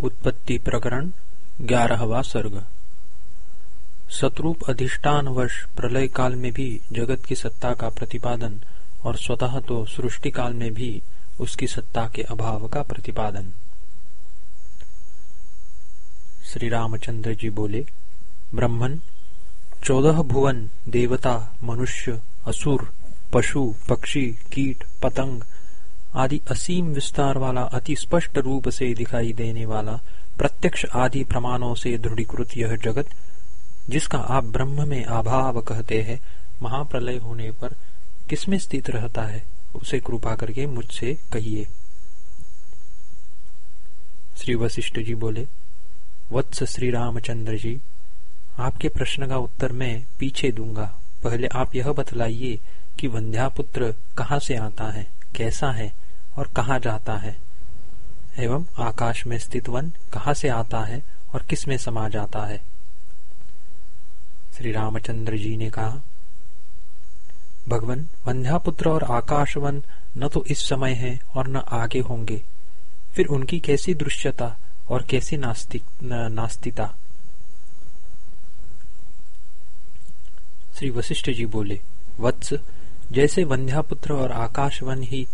उत्पत्ति प्रकरण, ग्यारहवा सर्ग। सतरूप अधिष्ठान वर्ष प्रलय काल में भी जगत की सत्ता का प्रतिपादन और स्वतः तो सृष्टि काल में भी उसकी सत्ता के अभाव का प्रतिपादन। श्री रामचंद्र जी बोले ब्रह्मन चौदह भुवन देवता, मनुष्य, असुर, पशु, पक्षी, कीट, पतंग आदि असीम विस्तार वाला, अति स्पष्ट रूप से दिखाई देने वाला, प्रत्यक्ष आदि प्रमाणों से दृढ़ीकृत यह जगत, जिसका आप ब्रह्म में अभाव कहते हैं, महाप्रलय होने पर किसमें स्थित रहता है, उसे कृपा करके मुझसे कहिए। श्री वशिष्ठ जी बोले, वत्स श्री रामचंद्र जी, आपके प्रश्न का उत्तर मैं पीछे दूँगा। पहले आप यह बतलाइए कि वंध्यापुत्र कहाँ से आता है, कैसा है और कहा जाता है? एवं आकाश में स्थित वन कहा से आता है और किसमें समा जाता है? श्री रामचंद्र जी ने कहा, भगवान, वंध्यापुत्र और आकाशवन न तो इस समय है और न आगे होंगे। फिर उनकी कैसी दृश्यता और कैसी नास्तिक नास्तिता? श्री वशिष्ठ जी बोले, वत्स, जैसे वंध्यापुत्र और आकाशवन ही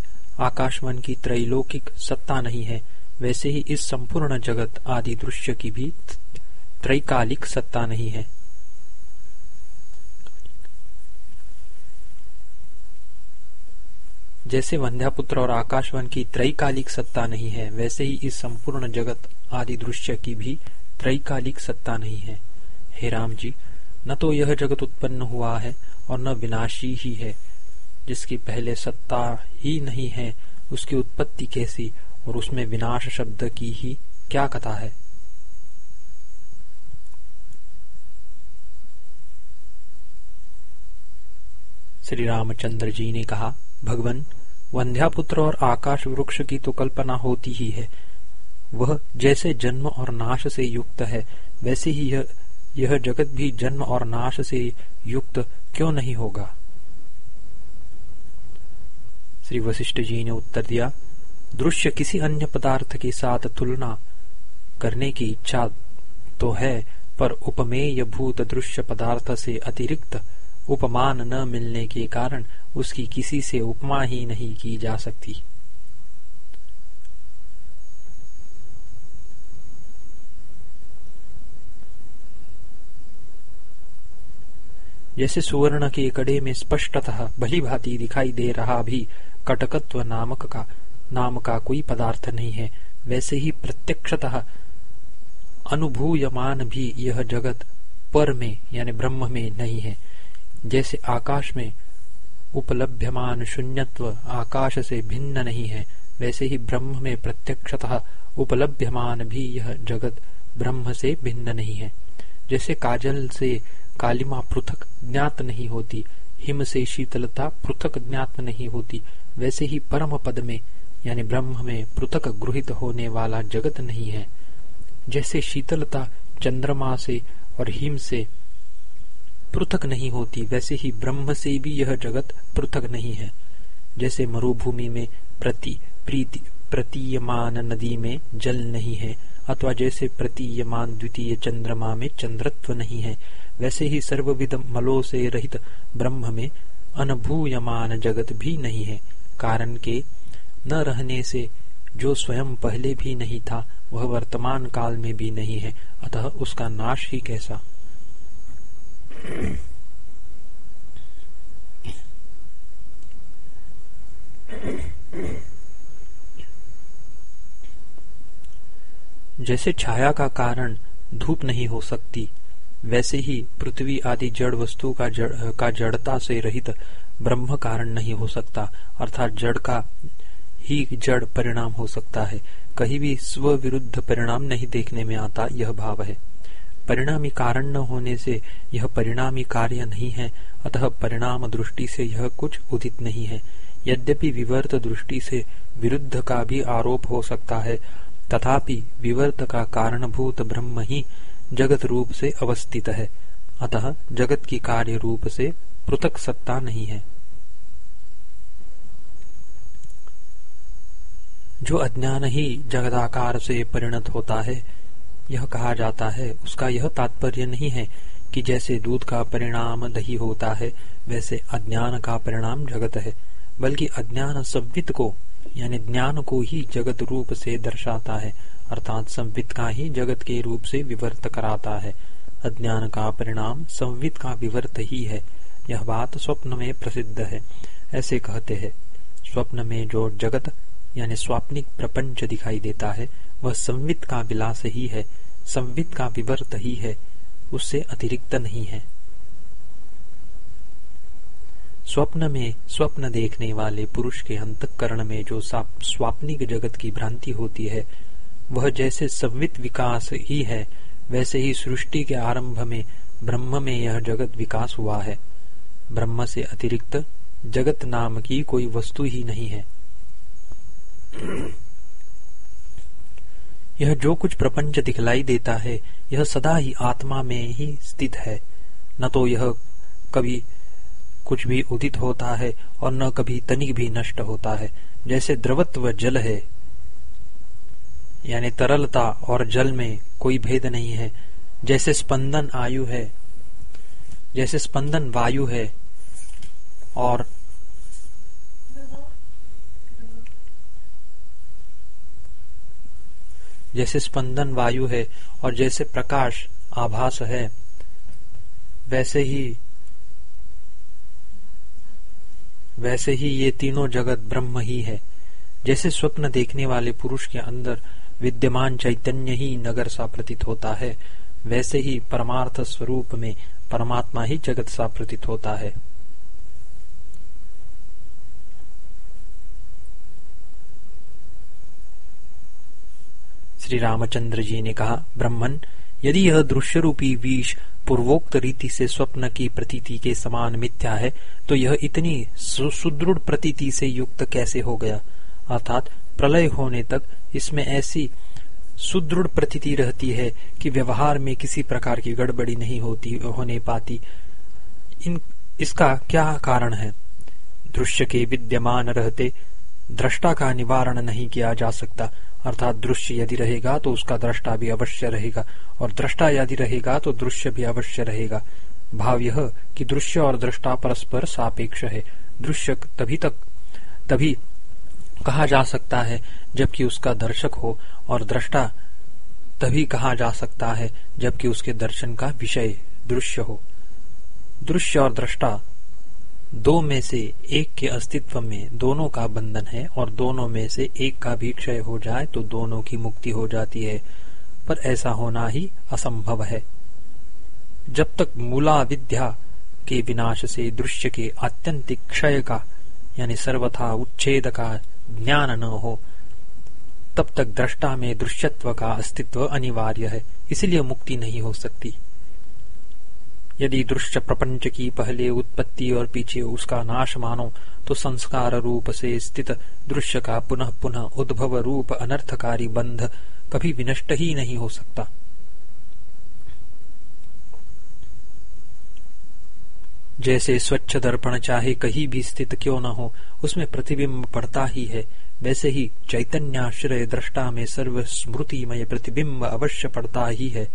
आकाशवन की त्रैलोकिक सत्ता नहीं है, वैसे ही इस संपूर्ण जगत आदि दृश्य की भी त्रैकालिक सत्ता नहीं है। जैसे वंध्यापुत्र और आकाशवन की त्रैकालिक सत्ता नहीं है, वैसे ही इस संपूर्ण जगत आदि दृश्य की भी त्रैकालिक सत्ता नहीं है। हे राम जी, न तो यह जगत उत्पन्न हुआ है और न विनाशी ही है। जिसकी पहले सत्ता ही नहीं है, उसकी उत्पत्ति कैसी और उसमें विनाश शब्द की ही क्या कथा है? श्री रामचंद्र जी ने कहा, भगवान, वंध्यापुत्र और आकाश वृक्ष की तो कल्पना होती ही है। वह जैसे जन्म और नाश से युक्त है, वैसे ही यह यह जगत भी जन्म और नाश से युक्त क्यों नहीं होगा? श्री वशिष्ठ जी ने उत्तर दिया, दृश्य किसी अन्य पदार्थ के साथ तुलना करने की इच्छा तो है, पर उपमेय भूत दृश्य पदार्थ से अतिरिक्त उपमान न मिलने के कारण उसकी किसी से उपमा ही नहीं की जा सकती। जैसे सुवर्ण के कड़े में स्पष्टतः भली भांति दिखाई दे रहा भी कटकत्व नामक का नाम का कोई पदार्थ नहीं है। वैसे ही प्रत्यक्षतः अनुभूयमान भी यह जगत पर में, यानी ब्रह्म में नहीं है। जैसे आकाश में उपलभ्यमान शून्यत्व आकाश से भिन्न नहीं है, वैसे ही ब्रह्म में प्रत्यक्षतः उपलभ्यमान भी यह जगत ब्रह्म से भिन्न नहीं है। जैसे काजल से कालिमा पृथक ज्ञात नहीं होती, हिम से शीतलता पृथक ज्ञात नहीं होती वैसे ही परम पद में, यानी ब्रह्म में पृथक गृहित होने वाला जगत नहीं है। जैसे शीतलता चंद्रमा से और हिम से पृथक नहीं होती, वैसे ही ब्रह्म से भी यह जगत पृथक नहीं है। जैसे मरुभूमि में प्रति, प्रीति, प्रतीयमान नदी में जल नहीं है, अथवा जैसे प्रतीयमान द्वितीय चंद्रमा में चंद्रत्व नहीं है, वैसे ही सर्वविध मलों से रहित ब्रह्म में अनभूयमान जगत भी नहीं है। कारण के न रहने से जो स्वयं पहले भी नहीं था, वह वर्तमान काल में भी नहीं है। अतः उसका नाश ही कैसा? जैसे छाया का कारण धूप नहीं हो सकती, वैसे ही पृथ्वी आदि जड़ वस्तु का जड़, का जड़ता से रहित ब्रह्म कारण नहीं हो सकता, अर्थात जड़ का ही जड़ परिणाम हो सकता है। कहीं भी स्व विरुद्ध परिणाम नहीं देखने में आता, यह भाव है। परिणामी कारण न होने से यह परिणामी कार्य नहीं है, अतः परिणाम दृष्टि से यह कुछ उदित नहीं है। यद्यपि विवर्त दृष्टि से विरुद्ध का भी आरोप हो सकता है, तथापि विवर्त का कारणभूत ब्रह्म ही जगत रूप से अवस्थित है, अतः जगत की कार्य रूप से पृथक सत्ता नहीं है। जो अज्ञान ही जगदाकार से परिणत होता है, यह कहा जाता है, उसका यह तात्पर्य नहीं है कि जैसे दूध का परिणाम दही होता है, वैसे अज्ञान का परिणाम जगत है, बल्कि अज्ञान संवित को, यानी ज्ञान को ही जगत रूप से दर्शाता है, अर्थात संवित का ही जगत के रूप से विवर्त कराता है। अज्ञान का परिणाम संवित का विवर्त ही है, यह बात स्वप्न में प्रसिद्ध है, ऐसे कहते हैं। स्वप्न में जो जगत यानी स्वाप्निक प्रपंच दिखाई देता है, वह संवित का विलास ही है, संवित का विवर्त ही है, उससे अतिरिक्त नहीं है। स्वप्न में स्वप्न देखने वाले पुरुष के अंतकरण में जो स्वाप्निक जगत की भ्रांति होती है, वह जैसे संवित विकास ही है, वैसे ही सृष्टि के आरंभ में, ब्रह्म में यह जगत विकास हुआ है। ब्रह्म से अतिरिक्त जगत नाम की कोई वस्तु ही नहीं है। यह जो कुछ प्रपंच दिखलाई देता है, यह सदा ही आत्मा में ही स्थित है। न तो यह कभी कुछ भी उदित होता है और न कभी तनिक भी नष्ट होता है। जैसे द्रवत्व जल है, यानी तरलता और जल में कोई भेद नहीं है। जैसे स्पंदन आयु है, जैसे स्पंदन वायु है और जैसे स्पंदन वायु है और जैसे प्रकाश आभास है, वैसे ही वैसे ही ये तीनों जगत ब्रह्म ही है। जैसे स्वप्न देखने वाले पुरुष के अंदर विद्यमान चैतन्य ही नगर सा प्रतीत होता है, वैसे ही परमार्थ स्वरूप में परमात्मा ही जगत सा प्रतीत होता है। श्री रामचंद्र जी ने कहा ब्रह्मन यदि यह दृश्य रूपी विष पूर्वोक्त रीति से स्वप्न की प्रतीति के समान मिथ्या है तो यह इतनी सुदृढ़ प्रतीति से युक्त कैसे हो गया? अर्थात प्रलय होने तक इसमें ऐसी सुदृढ़ प्रतीति रहती है कि व्यवहार में किसी प्रकार की गड़बड़ी नहीं होती, होने पाती। इन इसका क्या कारण है? दृश्य के विद्यमान रहते, दृष्टा का निवारण नहीं किया जा सकता। अर्थात दृश्य यदि रहेगा तो उसका दृष्टा भी अवश्य रहेगा और दृष्टा यदि रहेगा तो दृश्य भी अवश्य रहेगा। भाव यह कि दृश्य और दृष्टा परस्पर सापेक्ष है। दृश्य तभी तक, तभी कहा जा सकता है जबकि उसका दर्शक हो और दृष्टा तभी कहा जा सकता है जबकि उसके दर्शन का विषय दृश्य हो। दृश्य और दृष्टा दो में से एक के अस्तित्व में दोनों का बंधन है और दोनों में से एक का भी क्षय हो जाए तो दोनों की मुक्ति हो जाती है। पर ऐसा होना ही असंभव है। जब तक मूला विद्या के विनाश से दृश्य के आत्यंतिक क्षय का, यानी सर्वथा उच्छेद का ज्ञान न हो, तब तक दृष्टा में दृश्यत्व का अस्तित्व अनिवार्य है। इसलिए मुक्ति नहीं हो सकती। यदि दृश्य प्रपंच की पहले उत्पत्ति और पीछे उसका नाश मानो तो संस्कार रूप से स्थित दृश्य का पुनः पुनः उद्भव रूप अनर्थकारी बंध कभी विनष्ट ही नहीं हो सकता। जैसे स्वच्छ दर्पण चाहे कहीं भी स्थित क्यों न हो, उसमें प्रतिबिंब पड़ता ही है। वैसे ही चैतन्याश्रय दृष्टा में सर्व स्मृतिमय प्रतिबिंब अवश्य पड़ता ही है।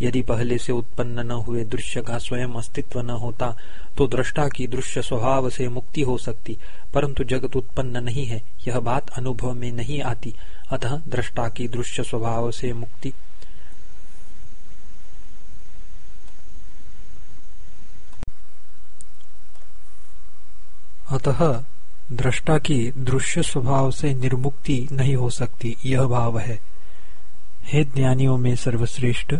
यदि पहले से उत्पन्न न हुए दृश्य का स्वयं अस्तित्व न होता तो दृष्टा की दृश्य स्वभाव से मुक्ति हो सकती, परंतु जगत उत्पन्न नहीं है, यह बात अनुभव में नहीं आती। अतः दृष्टा की दृश्य स्वभाव से मुक्ति। अतः दृष्टा की दृश्य स्वभाव से निर्मुक्ति नहीं हो सकती, यह भाव है। हे ज्ञानियों में सर्वश्रेष्ठ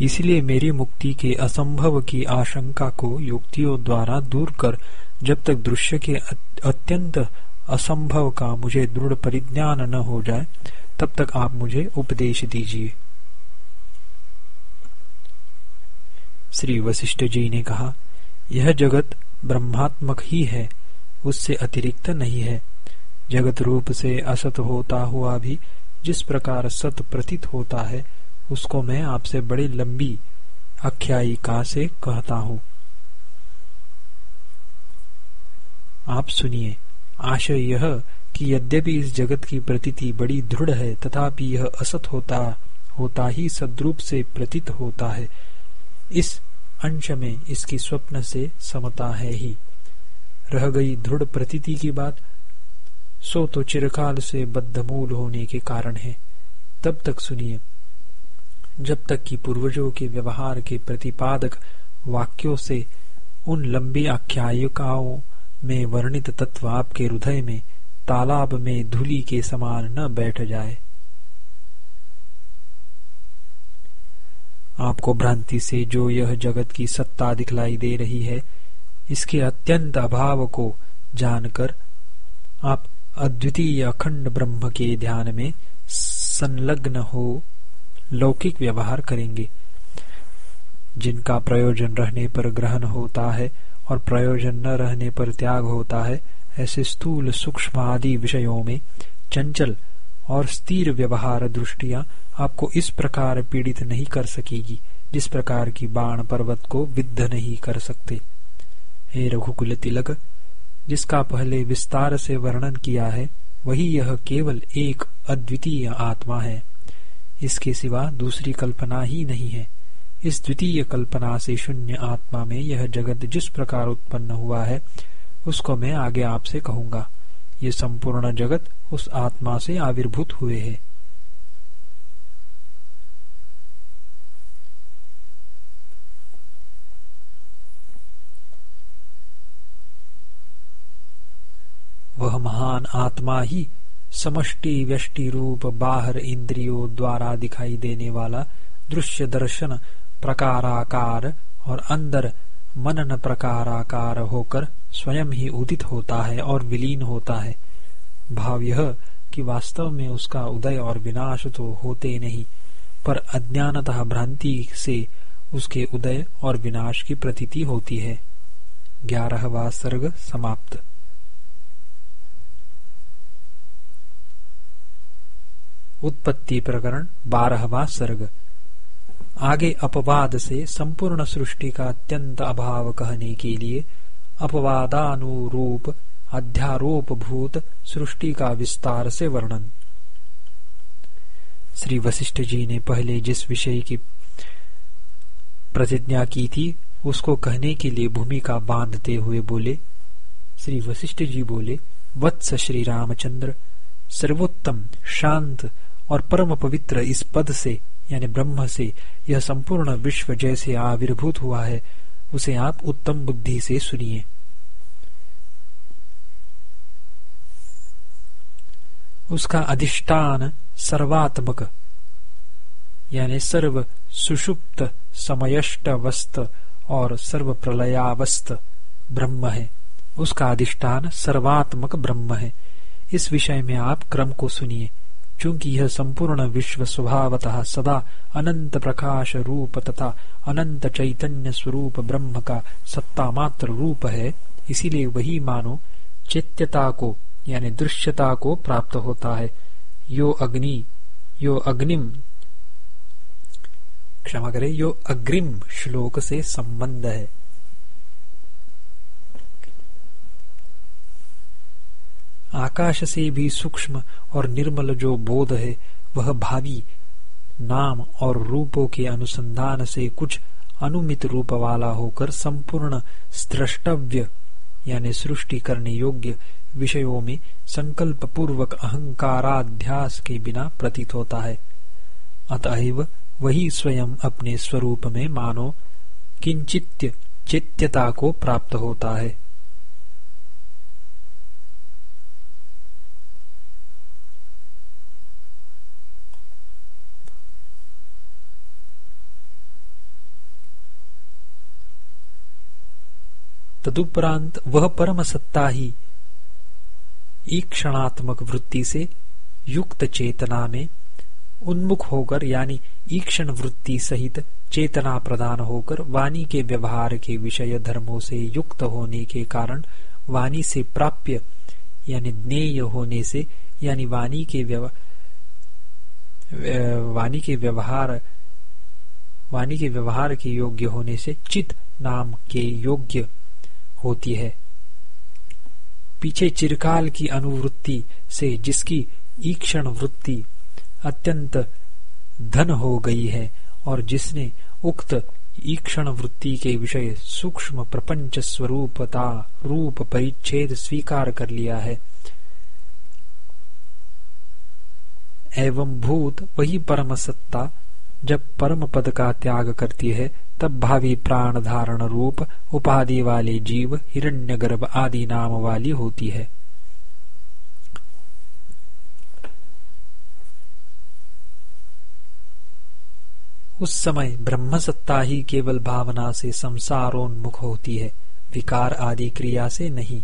इसलिए मेरी मुक्ति के असंभव की आशंका को युक्तियों द्वारा दूर कर, जब तक दृश्य के अत्यंत असंभव का मुझे दृढ़ परिज्ञान न हो जाए, तब तक आप मुझे उपदेश दीजिए। श्री वशिष्ठ जी ने कहा, यह जगत ब्रह्मात्मक ही है, उससे अतिरिक्त नहीं है। जगत रूप से असत होता हुआ भी जिस प्रकार सत प्रतीत होता है उसको मैं आपसे बड़ी लंबी आख्यायिका से कहता हूँ। आप सुनिए, आशय यह कि यद्यपि इस जगत की प्रतीति बड़ी दृढ़ है, तथापि यह असत होता होता ही सद्रूप से प्रतीत होता है। इस अंश में इसकी स्वप्न से समता है ही। रह गई दृढ़ प्रतीति की बात सो तो चिरकाल से बद्धमूल होने के कारण है। तब तक सुनिए। जब तक कि पूर्वजों के व्यवहार के प्रतिपादक वाक्यों से उन लंबी आख्यायिकाओं में वर्णित तत्व आपके हृदय में, तालाब में धूली के समान न बैठ जाए। आपको भ्रांति से जो यह जगत की सत्ता दिखलाई दे रही है, इसके अत्यंत अभाव को जानकर आप अद्वितीय अखंड ब्रह्म के ध्यान में संलग्न हो लौकिक व्यवहार करेंगे। जिनका प्रयोजन रहने पर ग्रहण होता है और प्रयोजन न रहने पर त्याग होता है, ऐसे स्थूल सूक्ष्म आदि विषयों में चंचल और स्थिर व्यवहार दृष्टिया आपको इस प्रकार पीड़ित नहीं कर सकेगी, जिस प्रकार की बाण पर्वत को विद्ध नहीं कर सकते। हे रघुकुल तिलक, जिसका पहले विस्तार से वर्णन किया है, वही यह केवल एक अद्वितीय आत्मा है। इसके सिवा दूसरी कल्पना ही नहीं है। इस द्वितीय कल्पना से शून्य आत्मा में यह जगत जिस प्रकार उत्पन्न हुआ है, उसको मैं आगे आपसे कहूँगा। ये संपूर्ण जगत उस आत्मा से आविर्भूत हुए है। वह महान आत्मा ही समष्टि व्यष्टि रूप बाहर इंद्रियों द्वारा दिखाई देने वाला दृश्य दर्शन प्रकाराकार और अंदर मनन प्रकाराकार होकर स्वयं ही उदित होता है और विलीन होता है। भाव यह कि वास्तव में उसका उदय और विनाश तो होते नहीं, पर अज्ञानतः भ्रांति से उसके उदय और विनाश की प्रतीति होती है। ग्यारहवा सर्ग समाप्त। उत्पत्ति प्रकरण, बारहवा सर्ग। आगे अपवाद से संपूर्ण सृष्टि का अत्यंत अभाव कहने के लिए अपवादानुरूप अध्यारोप भूत सृष्टि का विस्तार से वर्णन। श्री वशिष्ठ जी ने पहले जिस विषय की प्रतिज्ञा की थी, उसको कहने के लिए भूमिका बांधते हुए बोले। श्री वशिष्ठ जी बोले, वत्स श्री रामचंद्र, सर्वोत्तम शांत और परम पवित्र इस पद से, यानी ब्रह्म से, यह संपूर्ण विश्व जैसे आविर्भूत हुआ है, उसे आप उत्तम बुद्धि से सुनिए। उसका अधिष्ठान सर्वात्मक, यानी सर्व सुषुप्त समयष्टवस्थ और सर्व प्रलयावस्त ब्रह्म है। उसका अधिष्ठान सर्वात्मक ब्रह्म है। इस विषय में आप क्रम को सुनिए। चूँकि यह संपूर्ण विश्व स्वभावतः सदा अनंत प्रकाश रूप तथा अनंत चैतन्य स्वरूप ब्रह्म का सत्ता मात्र रूप है, इसीलिए वही मानो चैत्यता को, यानी दृश्यता को प्राप्त होता है। यो अग्नि, यो अग्निम, क्षमा करे, यो अग्रिम श्लोक से संबंध है। आकाश से भी सूक्ष्म और निर्मल जो बोध है, वह भावी नाम और रूपों के अनुसंधान से कुछ अनुमित रूप वाला होकर संपूर्ण स्त्रष्टव्य यानी सृष्टि करने योग्य विषयों में संकल्प पूर्वक अहंकाराध्यास के बिना प्रतीत होता है। अतएव वही स्वयं अपने स्वरूप में मानो किंचित चित्यता को प्राप्त होता है। तदुपरांत वह परम सत्ता ही ईक्षणात्मक वृत्ति से युक्त चेतना में उन्मुख होकर, यानी ईक्षण वृत्ति सहित चेतना प्रदान होकर, वाणी के व्यवहार के विषय धर्मों से युक्त होने के कारण वाणी से प्राप्य, यानी ज्ञेय होने से, यानी वाणी के वाणी के व्यवहार, वाणी के व्यवहार के योग्य होने से चित नाम के योग्य होती है। पीछे चिरकाल की अनुवृत्ति से जिसकी ईक्षण वृत्ति अत्यंत धन हो गई है और जिसने उक्त ईक्षण वृत्ति के विषय सूक्ष्म प्रपंच स्वरूपता रूप परिच्छेद स्वीकार कर लिया है। एवं भूत वही परम सत्ता जब परम पद का त्याग करती है तब भावी प्राण धारण रूप उपाधि वाले जीव, हिरण्यगर्भ आदि नाम वाली होती है। उस समय ब्रह्म सत्ता ही केवल भावना से संसारोन्मुख होती है, विकार आदि क्रिया से नहीं।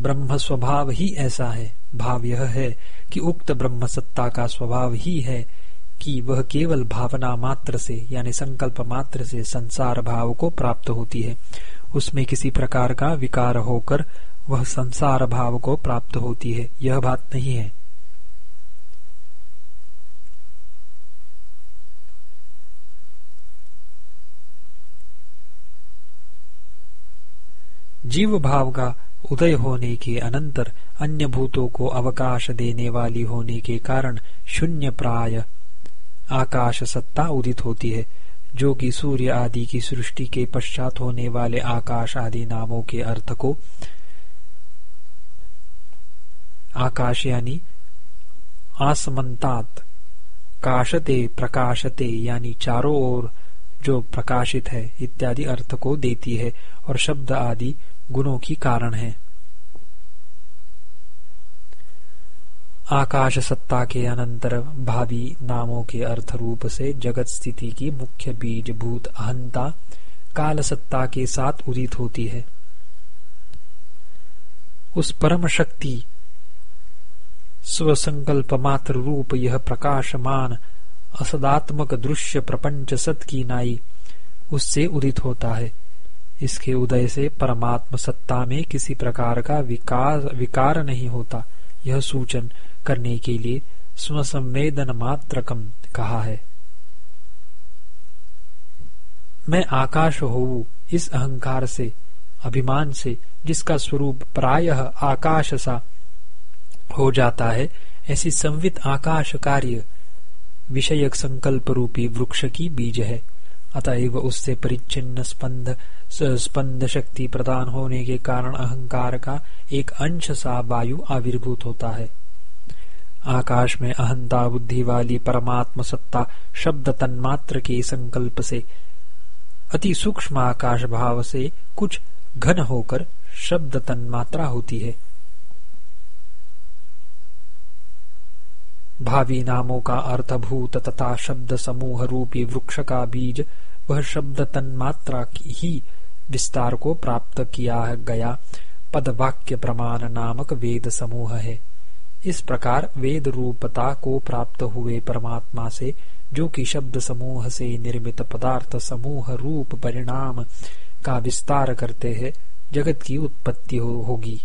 ब्रह्म स्वभाव ही ऐसा है, भाव यह है कि उक्त ब्रह्म सत्ता का स्वभाव ही है कि वह केवल भावना मात्र से, यानी संकल्प मात्र से संसार भाव को प्राप्त होती है। उसमें किसी प्रकार का विकार होकर वह संसार भाव को प्राप्त होती है। यह बात नहीं है। जीव भाव का उदय होने के अनंतर अन्य भूतों को अवकाश देने वाली होने के कारण शून्य प्राय आकाश सत्ता उदित होती है, जो कि सूर्य आदि की सृष्टि के पश्चात होने वाले आकाश आदि नामों के अर्थ को आकाश यानी आसमंतात काशते, प्रकाशते, यानी चारों ओर जो प्रकाशित है, इत्यादि अर्थ को देती है, और शब्द आदि गुणों की कारण है। आकाश सत्ता के अनंतर भावी नामों के अर्थ रूप से जगत स्थिति की मुख्य बीज भूत अहंता काल सत्ता के साथ उदित होती है। उस परम शक्ति स्वसंकल्प मात्र रूप यह प्रकाशमान असदात्मक दृश्य प्रपंच सत की नाई उससे उदित होता है। इसके उदय से परमात्म सत्ता में किसी प्रकार का विकार विकार नहीं होता। यह सूचन करने के लिए स्वसंवेदन मात्रकम कहा है। मैं आकाश हो इस अहंकार से, अभिमान से, जिसका स्वरूप प्रायः आकाश सा हो जाता है, ऐसी संवित आकाश कार्य विषयक संकल्प रूपी वृक्ष की बीज है। अतएव उससे परिच्छिन्न स्पंद स्पंद शक्ति प्रदान होने के कारण अहंकार का एक अंश सा वायु आविर्भूत होता है। आकाश में अहंता बुद्धि वाली परमात्म सत्ता शब्द तन्मात्र के संकल्प से, अति सूक्ष्म आकाश भाव से कुछ घन होकर शब्द तन्मात्रा होती है। भावी नामों का अर्थभूत तथा शब्द समूह रूपी वृक्ष का बीज, वह शब्द तन्मात्रा की ही विस्तार को प्राप्त किया गया पद वाक्य प्रमाण नामक वेद समूह है। इस प्रकार वेद रूपता को प्राप्त हुए परमात्मा से जो कि शब्द समूह से निर्मित पदार्थ समूह रूप परिणाम का विस्तार करते हैं जगत की उत्पत्ति हो, होगी।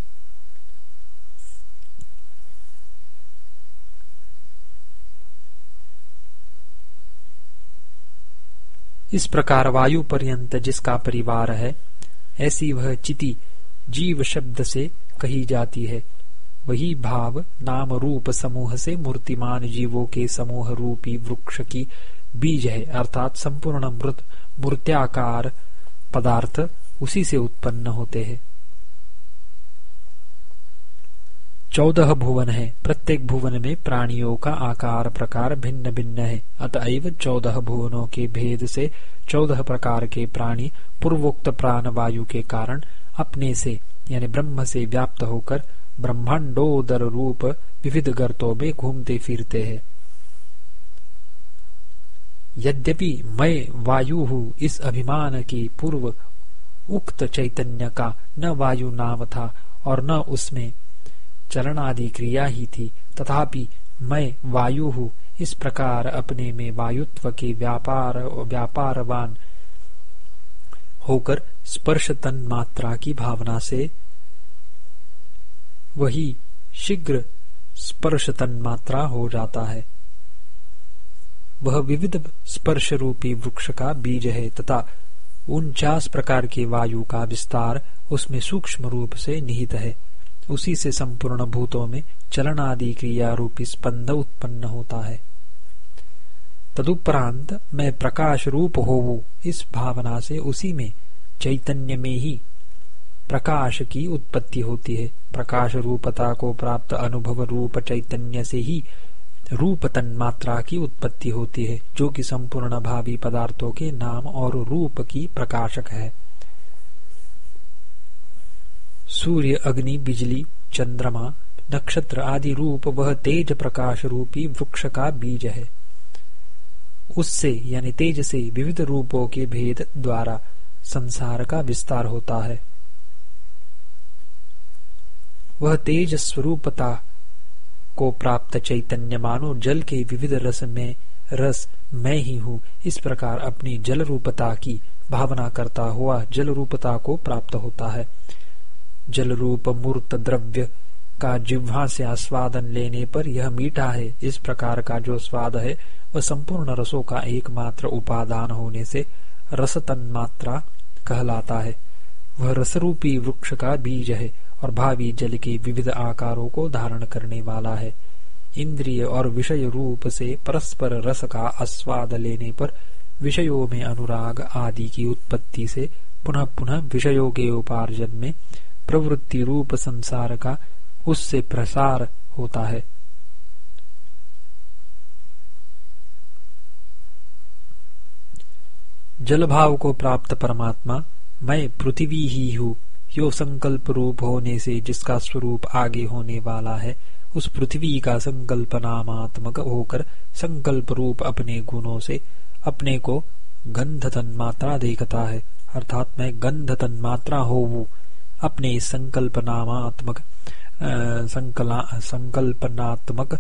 इस प्रकार वायु पर्यंत जिसका परिवार है ऐसी वह चिति जीव शब्द से कही जाती है। वही भाव नाम रूप समूह से मूर्तिमान जीवों के समूह रूपी वृक्ष की बीज है, अर्थात संपूर्ण मृत, मूर्त्याकार पदार्थ उसी से उत्पन्न होते हैं। चौदह भुवन है। प्रत्येक भुवन में प्राणियों का आकार प्रकार भिन्न भिन्न है। अतएव चौदह भुवनों के भेद से चौदह प्रकार के प्राणी पूर्वोक्त प्राण वायु के कारण अपने से, यानी ब्रह्म से व्याप्त होकर ब्रह्मांडोदर रूप विविध गर्तों में घूमते फिरते हैं। यद्यपि मैं वायु हूँ, इस अभिमान की पूर्व उक्त चैतन्य का न वायु नाम था और न उसमें चरण आदि क्रिया ही थी। तथापि मैं वायु हूँ, इस प्रकार अपने में वायुत्व के व्यापार, व्यापारवान होकर स्पर्श तन मात्रा की भावना से वही शीघ्र स्पर्श तन मात्रा हो जाता है। वह विविध स्पर्श रूपी वृक्ष का बीज है तथा उनचास प्रकार के वायु का विस्तार उसमें सूक्ष्म रूप से निहित है। उसी से संपूर्ण भूतों में चलन आदि क्रिया रूपी स्पंद उत्पन्न होता है। तदुपरांत मैं प्रकाश रूप होवू इस भावना से उसी में चैतन्य में ही प्रकाश की उत्पत्ति होती है। प्रकाश रूपता को प्राप्त अनुभव रूप चैतन्य से ही रूप तन्मात्रा की उत्पत्ति होती है, जो कि संपूर्ण भावी पदार्थों के नाम और रूप की प्रकाशक है। सूर्य, अग्नि, बिजली, चंद्रमा, नक्षत्र आदि रूप, वह तेज प्रकाश रूपी वृक्ष का बीज है। उससे, यानी तेज से, विविध रूपों के भेद द्वारा संसार का विस्तार होता है। वह तेज स्वरूपता को प्राप्त चैतन्य मानो जल के विविध रस में, रस मैं ही हूँ। इस प्रकार अपनी जल रूपता की भावना करता हुआ जल रूपता को प्राप्त होता है। जल रूप मूर्त द्रव्य का जिह्वा से आस्वादन लेने पर यह मीठा है। इस प्रकार का जो स्वाद है, वह संपूर्ण रसों का एकमात्र उपादान होने से रस तन्मात्रा कहलाता है। वह रसरूपी वृक्ष का बीज है। और भावी जल के विविध आकारों को धारण करने वाला है। इंद्रिय और विषय रूप से परस्पर रस का आस्वाद लेने पर विषयों में अनुराग आदि की उत्पत्ति से पुनः पुनः विषयों के उपार्जन में प्रवृत्ति रूप संसार का उससे प्रसार होता है। जलभाव को प्राप्त परमात्मा, मैं पृथ्वी ही हूँ। यो संकल्प रूप होने से, जिसका स्वरूप आगे होने वाला है, उस पृथ्वी का संकल्प नामात्मक होकर संकल्प रूप अपने गुणों से, अपने को गंध तन्मात्रा देखता है। अर्थात मैं गंध तन्मात्रा हो अपने संकल्प नामात्मक संकल्पनात्मक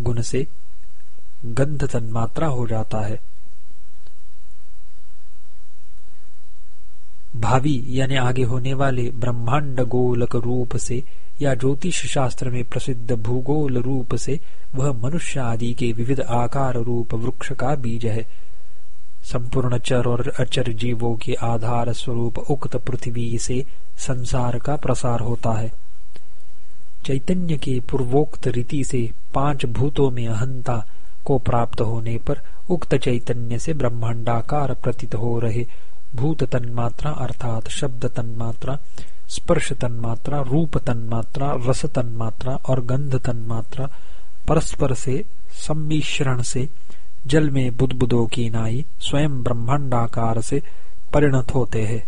गुण से गंध तन्मात्रा हो जाता है। भावी यानी आगे होने वाले ब्रह्मांड गोलक रूप से या ज्योतिष शास्त्र में प्रसिद्ध भूगोल रूप से वह मनुष्य आदि के विविध आकार रूप वृक्ष का बीज है। संपूर्ण चर और अचर जीवों के आधार स्वरूप उक्त पृथ्वी से संसार का प्रसार होता है। चैतन्य के पूर्वोक्त रीति से पाँच भूतों में अहंता को प्राप्त होने पर उक्त चैतन्य से ब्रह्मांडाकार प्रतीत हो रहे। भूत तन्मात्रा अर्थात शब्द तन्मात्रा स्पर्श तन्मात्रा रूप तन्मात्रा रस तन्मात्रा और गंध तन्मात्रा परस्पर से, सम्मिश्रण से, जल में बुदबुदों की नाई स्वयं ब्रह्मांडाकार से परिणत होते हैं।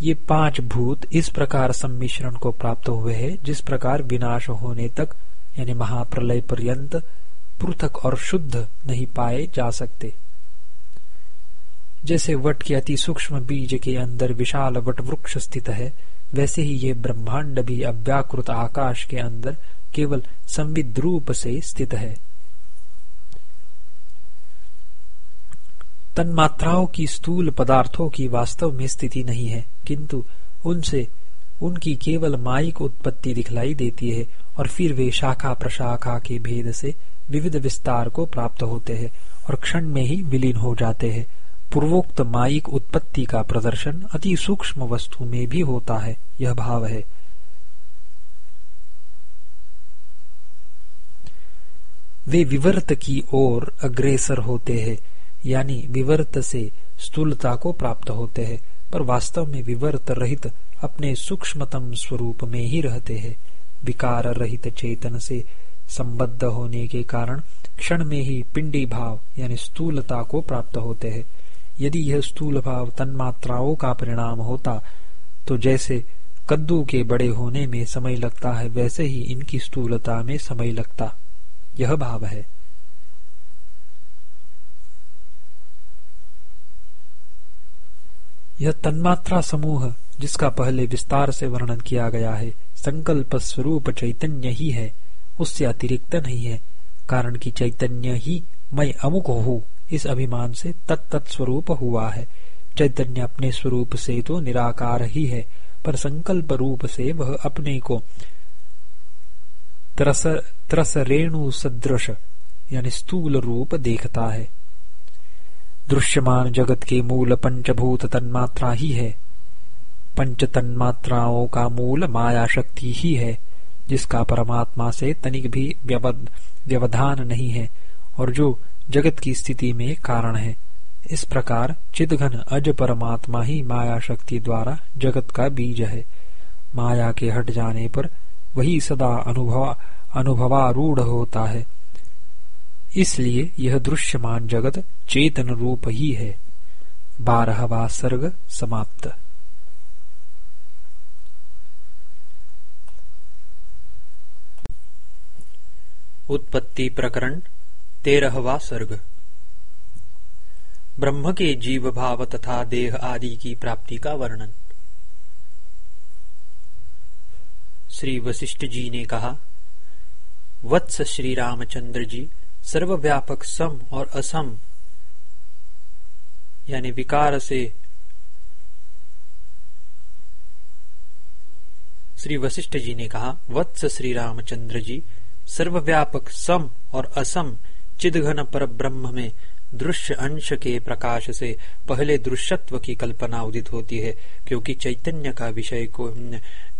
ये पाँच भूत इस प्रकार सम्मिश्रण को प्राप्त हुए हैं जिस प्रकार विनाश होने तक यानी महाप्रलय पर्यंत पृथक और शुद्ध नहीं पाए जा सकते। जैसे वट के अति सूक्ष्म बीज के अंदर विशाल वट वृक्ष स्थित है, वैसे ही ये ब्रह्मांड भी अव्याकृत आकाश के अंदर केवल संविद रूप से स्थित है। तन्मात्राओं की स्थूल पदार्थों की वास्तव में स्थिति नहीं है, किंतु उनसे उनकी केवल माइक उत्पत्ति दिखलाई देती है और फिर वे शाखा प्रशाखा के भेद से विविध विस्तार को प्राप्त होते हैं और क्षण में ही विलीन हो जाते हैं। पूर्वोक्त माइक उत्पत्ति का प्रदर्शन अति सूक्ष्म वस्तु में भी होता है, यह भाव है। वे विवर्त की ओर अग्रेसर होते हैं, यानी विवर्त से स्थूलता को प्राप्त होते हैं, पर वास्तव में विवर्त रहित अपने सूक्ष्मतम स्वरूप में ही रहते हैं। विकार रहित चेतन से संबद्ध होने के कारण क्षण में ही पिंडी भाव, यानी स्थूलता को प्राप्त होते हैं। यदि यह स्थूल भाव तन्मात्राओं का परिणाम होता तो जैसे कद्दू के बड़े होने में समय लगता है, वैसे ही इनकी स्थूलता में समय लगता। यह भाव है। यह तन्मात्रा समूह, जिसका पहले विस्तार से वर्णन किया गया है संकल्प स्वरूप चैतन्य ही है। उससे अतिरिक्त नहीं है। कारण कि चैतन्य ही मैं अमुक हूँ, इस अभिमान से तत्त स्वरूप हुआ है। चैतन्य अपने स्वरूप से तो निराकार ही है, पर संकल्प रूप से वह अपने को त्रस त्रस रेणु सदृश, यानी स्थूल रूप देखता है। दृश्यमान जगत के मूल पंचभूत तन्मात्रा ही है। पंच तन्मात्राओं का मूल माया शक्ति ही है, जिसका परमात्मा से तनिक भी व्यवधान नहीं है, और जो जगत की स्थिति में कारण है। इस प्रकार चिदघन अज परमात्मा ही माया शक्ति द्वारा जगत का बीज है। माया के हट जाने पर वही सदा अनुभव, अनुभवारूढ़ होता है। इसलिए यह दृश्यमान जगत चेतन रूप ही है। बारहवा सर्ग समाप्त। उत्पत्ति प्रकरण, तेरहवा सर्ग। ब्रह्म के जीव भाव तथा देह आदि की प्राप्ति का वर्णन। श्री वशिष्ठ जी ने कहा, वत्स श्री रामचंद्र जी, सर्वव्यापक सम और असम, यानी विकार से श्री वशिष्ठ जी ने कहा, वत्स श्री रामचंद्र जी सर्वव्यापक सम और असम चिदघन पर ब्रह्म में दृश्य अंश के प्रकाश से पहले दृश्यत्व की कल्पना उदित होती है, क्योंकि चैतन्य का विषय को,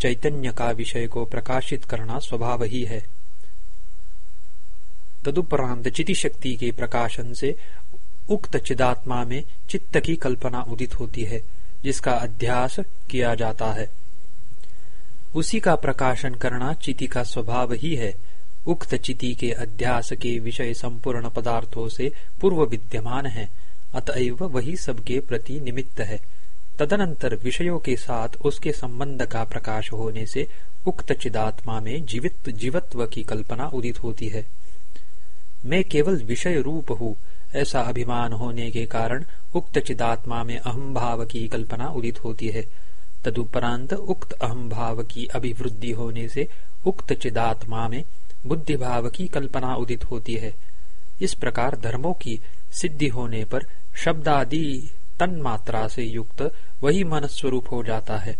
चैतन्य का विषय को प्रकाशित करना स्वभाव ही है। तदुपरांत चिति शक्ति के प्रकाशन से उक्त चिदात्मा में चित्त की कल्पना उदित होती है, जिसका अध्यास किया जाता है। उसी का प्रकाशन करना चिति का स्वभाव ही है उक्त चिति के अध्यास के विषय संपूर्ण पदार्थों से पूर्व विद्यमान है। अतएव वही सबके प्रति निमित्त है। तदनंतर विषयों के साथ उसके संबंध का प्रकाश होने से उक्त चिदात्मा में जीवित जीवत्व की कल्पना उदित होती है। मैं केवल विषय रूप हूँ। ऐसा अभिमान होने के कारण उक्त चिदात्मा में अहम भाव की कल्पना उदित होती है। तदुपरांत उक्त अहम भाव की अभिवृद्धि होने से उक्त चिदात्मा में बुद्धि भाव की कल्पना उदित होती है। इस प्रकार धर्मों की सिद्धि होने पर शब्द आदि तन मात्रा से युक्त वही मन स्वरूप हो जाता है।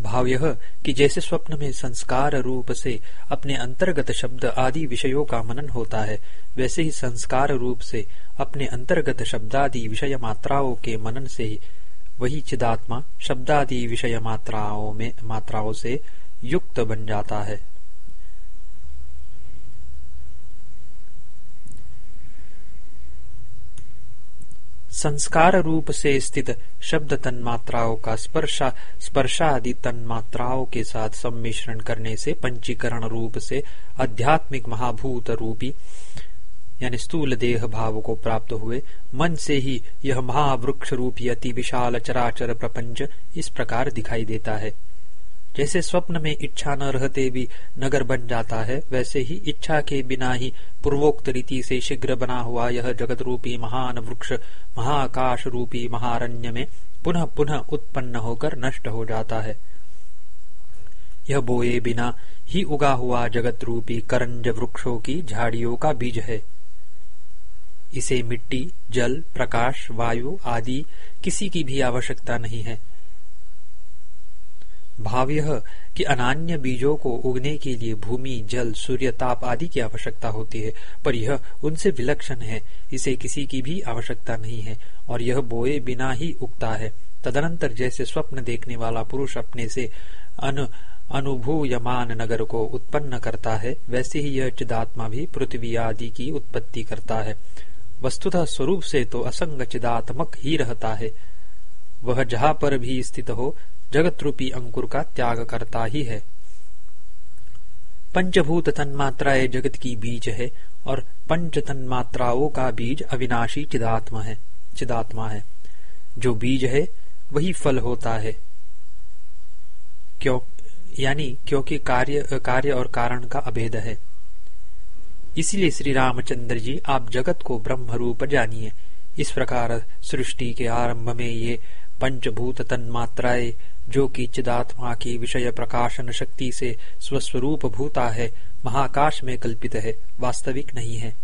भाव यह कि जैसे स्वप्न में संस्कार रूप से अपने अंतर्गत शब्द आदि विषयों का मनन होता है, वैसे ही संस्कार रूप से अपने अंतर्गत शब्दादि विषय मात्राओं के मनन से ही वही चिदात्मा शब्दादि विषय मात्राओं में, मात्राओं से युक्त बन जाता है। संस्कार रूप से स्थित शब्द तन्मात्राओं का स्पर्शा, स्पर्शादि तन्मात्राओं के साथ सम्मिश्रण करने से पंचीकरण रूप से आध्यात्मिक महाभूत रूपी, यानी स्थूल देह भाव को प्राप्त हुए, मन से ही यह महावृक्ष रूपी अति विशाल चराचर प्रपंच इस प्रकार दिखाई देता है। जैसे स्वप्न में इच्छा न रहते भी नगर बन जाता है, वैसे ही इच्छा के बिना ही पूर्वोक्त रीति से शीघ्र बना हुआ यह जगत रूपी महान वृक्ष महाकाश रूपी महारण्य में पुनः पुनः उत्पन्न होकर नष्ट हो जाता है। यह बोए बिना ही उगा हुआ जगत रूपी करंज वृक्षों की झाड़ियों का बीज है। इसे मिट्टी, जल, प्रकाश, वायु आदि किसी की भी आवश्यकता नहीं है। भाव यह कि अनान्य बीजों को उगने के लिए भूमि, जल, सूर्य, ताप आदि की आवश्यकता होती है, पर यह उनसे विलक्षण है। इसे किसी की भी आवश्यकता नहीं है, और यह बोए बिना ही उगता है। तदनंतर जैसे स्वप्न देखने वाला पुरुष अपने से अनु, अनुभूयमान नगर को उत्पन्न करता है, वैसे ही यह चिदात्मा भी पृथ्वी आदि की उत्पत्ति करता है। वस्तुतः स्वरूप से तो असंग चिदात्मक ही रहता है। वह जहाँ पर भी स्थित हो जगत रूपी अंकुर का त्याग करता ही है। पंचभूत तन्मात्राएँ जगत की बीज है और पंच तन्मात्राओं का बीज अविनाशी चिदात्मा है चिदात्मा है। जो बीज है, वही फल होता है। क्यों, यानी क्योंकि कार्य कार्य और कारण का अभेद है। इसलिए श्री रामचंद्र जी, आप जगत को ब्रह्म रूप जानिए। इस प्रकार सृष्टि के आरंभ में ये पंचभूत तन्मात्राएँ जो कि चिदात्मा की विषय प्रकाशन शक्ति से स्वस्वरूप भूता है, महाकाश में कल्पित है, वास्तविक नहीं है।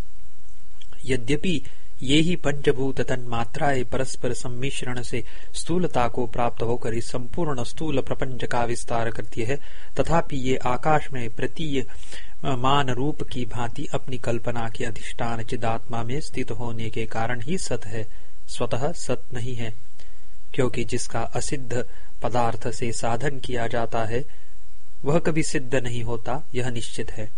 यद्यपि ये ही पंचभूत तन मात्राएँ परस्पर सम्मिश्रण से स्थूलता को प्राप्त होकर इस संपूर्ण स्थूल प्रपंच का विस्तार करती है, तथापि ये आकाश में प्रतीय मान रूप की भांति अपनी कल्पना के अधिष्ठान चिदात्मा में स्थित होने के कारण ही सत है। स्वतः सत नहीं है, क्योंकि जिसका असिद्ध पदार्थ से साधन किया जाता है, वह कभी सिद्ध नहीं होता, यह निश्चित है।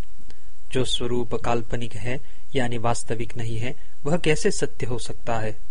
जो स्वरूप काल्पनिक है, यानी वास्तविक नहीं है, वह कैसे सत्य हो सकता है?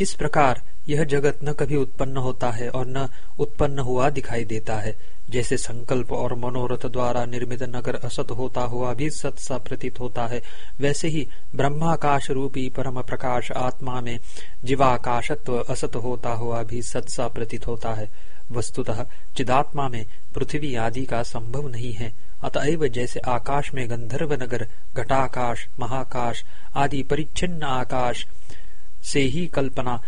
इस प्रकार यह जगत न कभी उत्पन्न होता है और न उत्पन्न हुआ दिखाई देता है। जैसे संकल्प और मनोरथ द्वारा निर्मित नगर असत होता हुआ भी सत सा प्रतीत होता है, वैसे ही ब्रह्माकाश रूपी परम प्रकाश आत्मा में जीवाकाशत्व असत होता हुआ भी सत सा प्रतीत होता है। वस्तुतः चिदात्मा में पृथ्वी आदि का संभव नहीं है। अतएव जैसे आकाश में गंधर्व नगर, घटाकाश, महाकाश आदि परिच्छिन्न आकाश से ही कल्पना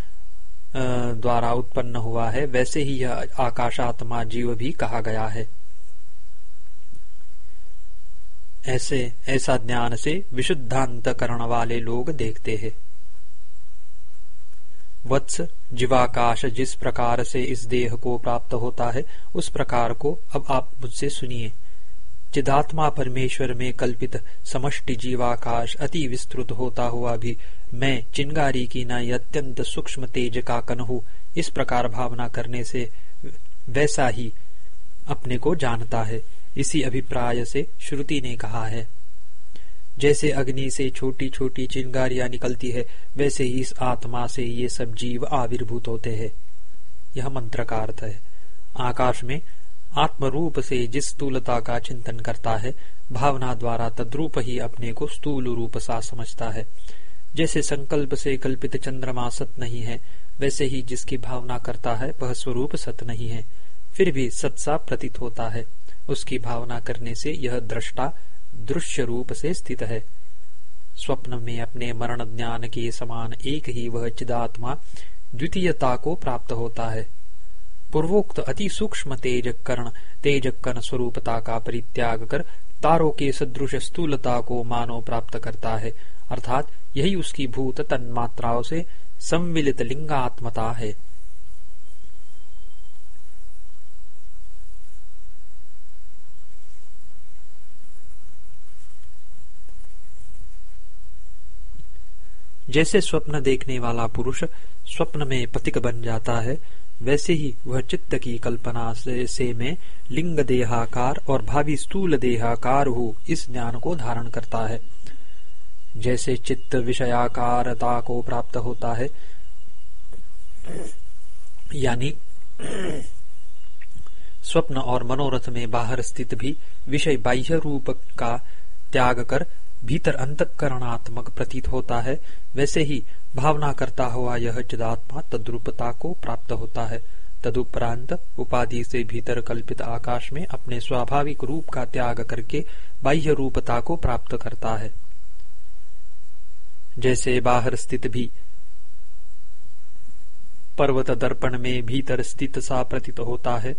द्वारा उत्पन्न हुआ है। वैसे ही यह आकाशात्मा जीव भी कहा गया है। ऐसे, ऐसा ज्ञान से विशुद्धांत करण वाले लोग देखते हैं। वत्स, जीवाकाश जिस प्रकार से इस देह को प्राप्त होता है, उस प्रकार को अब आप मुझसे सुनिए। चिदात्मा परमेश्वर में कल्पित समष्टि जीवाकाश अति विस्तृत होता हुआ भी मैं चिंगारी की नाई अत्यंत सूक्ष्म तेज का कन हूँ। इस प्रकार भावना करने से वैसा ही अपने को जानता है। इसी अभिप्राय से श्रुति ने कहा है, जैसे अग्नि से छोटी छोटी चिंगारियाँ निकलती है, वैसे ही इस आत्मा से ये सब जीव आविर्भूत होते हैं। यह मंत्र का अर्थ है। आकाश में आत्म रूप से जिस स्थूलता का चिंतन करता है, भावना द्वारा तद्रूप ही अपने को स्थूल रूप सा समझता है। जैसे संकल्प से कल्पित चंद्रमा सत नहीं है, वैसे ही जिसकी भावना करता है वह स्वरूप सत नहीं है। फिर भी सत्सा प्रतीत होता है। उसकी भावना करने से यह दृष्टा दृश्य रूप से स्थित है। स्वप्न में अपने मरण ज्ञान के समान एक ही वह चिदात्मा द्वितीयता को प्राप्त होता है। पूर्वोक्त अति सूक्ष्म तेज कर्ण स्वरूपता का परित्याग कर तारों के सदृश स्थूलता को मानव प्राप्त करता है। अर्थात यही उसकी भूत तन्मात्राओं से सम्मिलित लिंगात्मता है। जैसे स्वप्न देखने वाला पुरुष स्वप्न में पथिक बन जाता है वैसे ही वह चित्त की कल्पना से, से में लिंग देहाकार और भावी स्थूल देहाकार हो इस ज्ञान को धारण करता है। जैसे चित्त विषयाकारता को प्राप्त होता है। यानी स्वप्न और मनोरथ में बाहर स्थित भी विषय बाह्य रूप का त्याग कर भीतर अंतकरणात्मक प्रतीत होता है, वैसे ही भावना करता हुआ यह चिदात्मा तद्रुपता को प्राप्त होता है। तदुपरांत उपाधि से भीतर कल्पित आकाश में अपने स्वाभाविक रूप का त्याग करके बाह्य रूपता को प्राप्त करता है। जैसे बाहर स्थित भी। पर्वत दर्पण में भीतर स्थित सा प्रतीत होता है।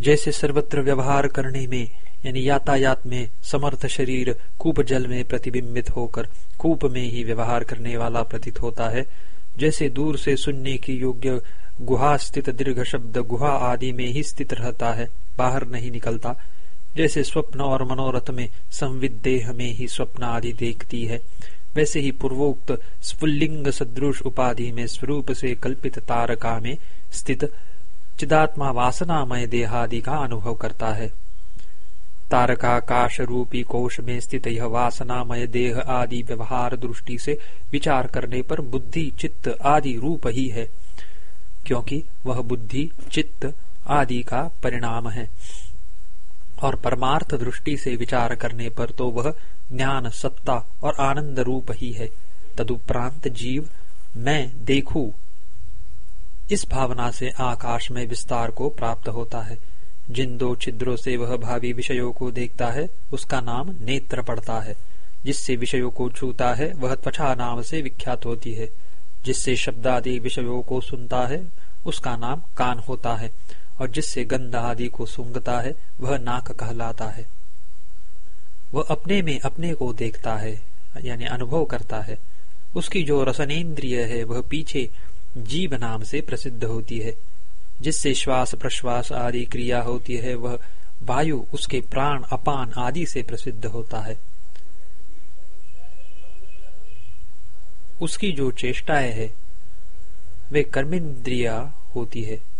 जैसे सर्वत्र व्यवहार करने में, यानी यातायात में, समर्थ शरीर कूप जल में प्रतिबिंबित होकर कूप में ही व्यवहार करने वाला प्रतीत होता है। जैसे दूर से सुनने की योग्य गुहा स्थित दीर्घ शब्द गुहा आदि में ही स्थित रहता है, बाहर नहीं निकलता। जैसे स्वप्न और मनोरथ में संविद देह में ही स्वप्न आदि देखती है, वैसे ही पूर्वोक्त स्फुल्लिंग सदृश उपाधि में स्वरूप से कल्पित तारका में स्थित चिदात्मा वासनामय देहादि का अनुभव करता है। तारकाकाश रूपी कोश में स्थित यह वासनामय देह आदि व्यवहार दृष्टि से विचार करने पर बुद्धि, चित्त आदि रूप ही है, क्योंकि वह बुद्धि, चित्त आदि का परिणाम है। और परमार्थ दृष्टि से विचार करने पर तो वह ज्ञान, सत्ता और आनंद रूप ही है। तदुपरांत जीव मैं देखू, इस भावना से आकाश में विस्तार को प्राप्त होता है। जिन दो छिद्रों से वह भावी विषयों को देखता है, उसका नाम नेत्र पड़ता है। जिससे विषयों को छूता है, वह त्वचा नाम से विख्यात होती है। जिससे शब्द आदि विषयों को सुनता है, उसका नाम कान होता है। और जिससे गंध आदि को सूंघता है, वह नाक कहलाता है। वह अपने में अपने को देखता है, यानी अनुभव करता है। उसकी जो रसनेन्द्रिय है, वह पीछे जीव नाम से प्रसिद्ध होती है। जिससे श्वास प्रश्वास आदि क्रिया होती है, वह वायु, उसके प्राण, अपान आदि से प्रसिद्ध होता है। उसकी जो चेष्टाएँ है, वे कर्मेंद्रिया होती है।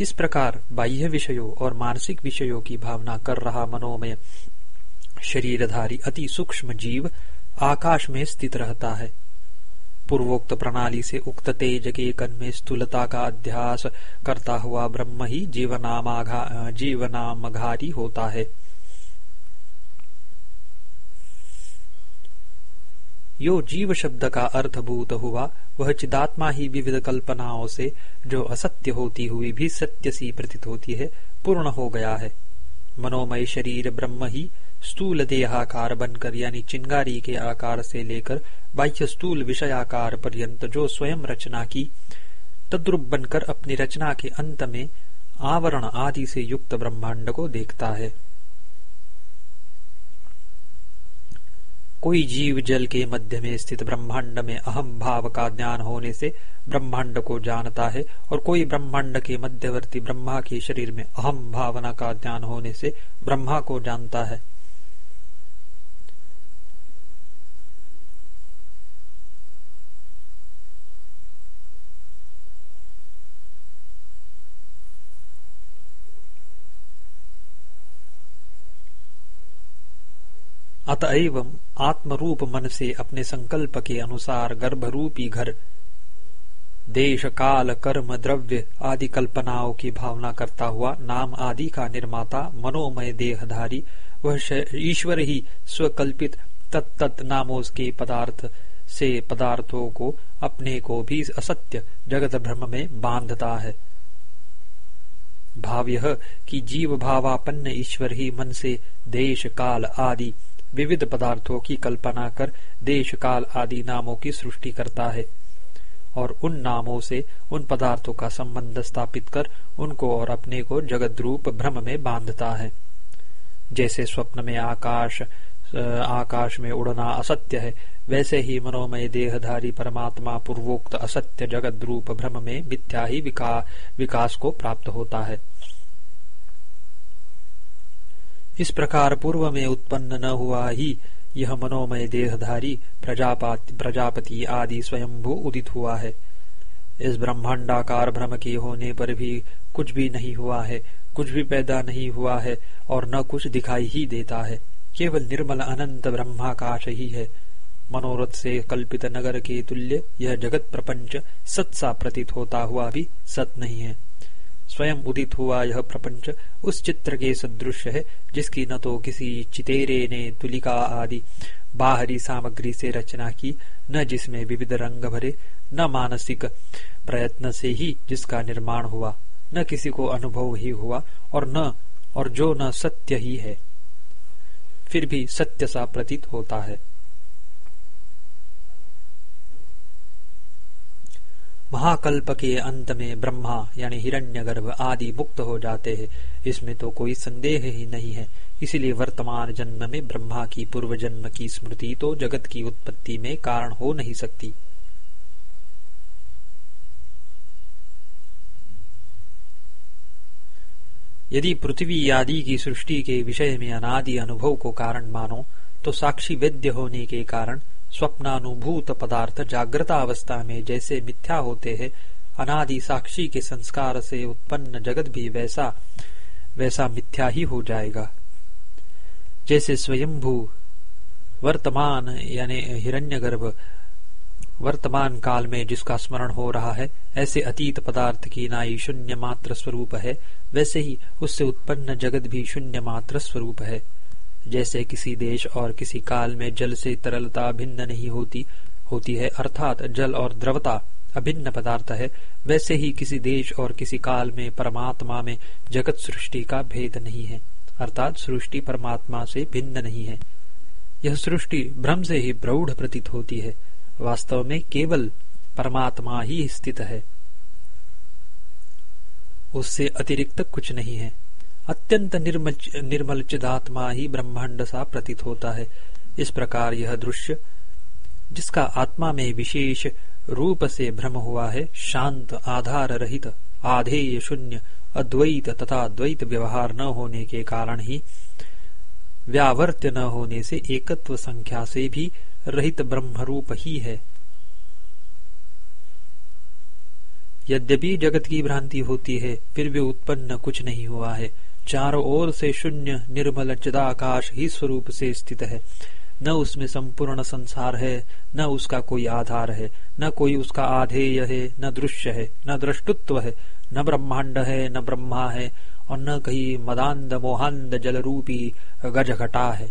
इस प्रकार बाह्य विषयों और मानसिक विषयों की भावना कर रहा मनोमय शरीरधारी अति सूक्ष्म जीव आकाश में स्थित रहता है। पूर्वोक्त प्रणाली से उक्त तेज के कन में स्थूलता का अध्यास करता हुआ ब्रह्म ही जीवनामाघा, जीवनामघारी होता है। यो जीव शब्द का अर्थभूत हुआ वह चिदात्मा ही विविध कल्पनाओं से, जो असत्य होती हुई भी सत्य सी प्रतीत होती है, पूर्ण हो गया है। मनोमय शरीर ब्रह्म ही स्थूल देहाकार बनकर, यानी चिंगारी के आकार से लेकर बाह्य स्थूल विषयाकार पर्यंत जो स्वयं रचना की, तद्रुप बनकर अपनी रचना के अंत में आवरण आदि से युक्त ब्रह्मांड को देखता है। कोई जीव जल के मध्य में स्थित ब्रह्मांड में अहम भाव का ज्ञान होने से ब्रह्मांड को जानता है और कोई ब्रह्मांड के मध्यवर्ती ब्रह्मा के शरीर में अहम भावना का ज्ञान होने से ब्रह्मा को जानता है। अतएव आत्मरूप मन से अपने संकल्प के अनुसार गर्भरूपी घर। देश, काल, कर्म, द्रव्य आदि कल्पनाओं की भावना करता हुआ नाम आदि का निर्माता, मनोमय देहधारी, वह ईश्वर ही स्वकल्पित तत्त नामों के पदार्थ से पदार्थों को, अपने को भी असत्य जगत भ्रम में बांधता है। भाव यह कि जीव भावापन्न ईश्वर ही मन से देश, काल आदि विविध पदार्थों की कल्पना कर देश काल आदि नामों की सृष्टि करता है और उन नामों से उन पदार्थों का संबंध स्थापित कर उनको और अपने को जगत रूप भ्रम में बांधता है। जैसे स्वप्न में आकाश आकाश में उड़ना असत्य है वैसे ही मनोमय देहधारी परमात्मा पूर्वोक्त असत्य जगत रूप भ्रम में मिथ्या ही विका, विकास को प्राप्त होता है। इस प्रकार पूर्व में उत्पन्न न हुआ ही यह मनोमय देहधारी प्रजापति आदि स्वयंभू उदित हुआ है। इस ब्रह्मांडाकार भ्रम के होने पर भी कुछ भी नहीं हुआ है, कुछ भी पैदा नहीं हुआ है और न कुछ दिखाई ही देता है। केवल निर्मल अनंत ब्रह्माकाश ही है। मनोरथ से कल्पित नगर के तुल्य यह जगत प्रपंच सत्सा प्रतीत होता हुआ भी सत नहीं है। स्वयं उदित हुआ यह प्रपंच उस चित्र के सदृश है, जिसकी न तो किसी चितेरे ने तुलिका आदि बाहरी सामग्री से रचना की, न जिसमें विविध रंग भरे, न मानसिक प्रयत्न से ही जिसका निर्माण हुआ, न किसी को अनुभव ही हुआ, और न, और जो न सत्य ही है, फिर भी सत्य सा प्रतीत होता है। महाकल्प के अंत में ब्रह्मा, यानी हिरण्यगर्भ आदि मुक्त हो जाते हैं। इसमें तो कोई संदेह ही नहीं है। इसलिए वर्तमान जन्म में ब्रह्मा की पूर्व जन्म की स्मृति तो जगत की उत्पत्ति में कारण हो नहीं सकती। यदि पृथ्वी आदि की सृष्टि के विषय में अनादि अनुभव को कारण मानो तो साक्षी वेद्य होने के कारण स्वप्नानुभूत पदार्थ जागृत अवस्था में जैसे मिथ्या होते हैं, अनादि साक्षी के संस्कार से उत्पन्न जगत भी वैसा वैसा मिथ्या ही हो जाएगा। जैसे स्वयंभू, वर्तमान यानी हिरण्यगर्भ, वर्तमान काल में जिसका स्मरण हो रहा है, ऐसे अतीत पदार्थ की नाई शून्य मात्र स्वरूप है, वैसे ही उससे उत्पन्न जगत भी शून्य मात्र स्वरूप है। जैसे किसी देश और किसी काल में जल से तरलता भिन्न नहीं होती होती है। अर्थात जल और द्रवता अभिन्न पदार्थ है। वैसे ही किसी देश और किसी काल में परमात्मा में जगत सृष्टि का भेद नहीं है। अर्थात सृष्टि परमात्मा से भिन्न नहीं है। यह सृष्टि भ्रम से ही प्रौढ़ प्रतीत होती है। वास्तव में केवल परमात्मा ही स्थित है। उससे अतिरिक्त कुछ नहीं है। अत्यंत निर्मल चिदात्मा ही ब्रह्मांड सा प्रतीत होता है। इस प्रकार यह दृश्य, जिसका आत्मा में विशेष रूप से भ्रम हुआ है, शांत आधार रहित आधेय शून्य, अद्वैत तथा द्वैत व्यवहार न होने के कारण ही व्यावर्त्य न होने से एकत्व संख्या से भी रहित ब्रह्म रूप ही है। यद्यपि जगत की भ्रांति होती है, फिर भी उत्पन्न कुछ नहीं हुआ है। चारों ओर से शून्य निर्मल चिदाकाश ही स्वरूप से स्थित है। न उसमें संपूर्ण संसार है, न उसका कोई आधार है, न कोई उसका आधेय है, न दृश्य है, न दृष्टुत्व है, न ब्रह्मांड है, न ब्रह्मा है, और न कहीं मदांद मोहांद जल रूपी गज घटा है।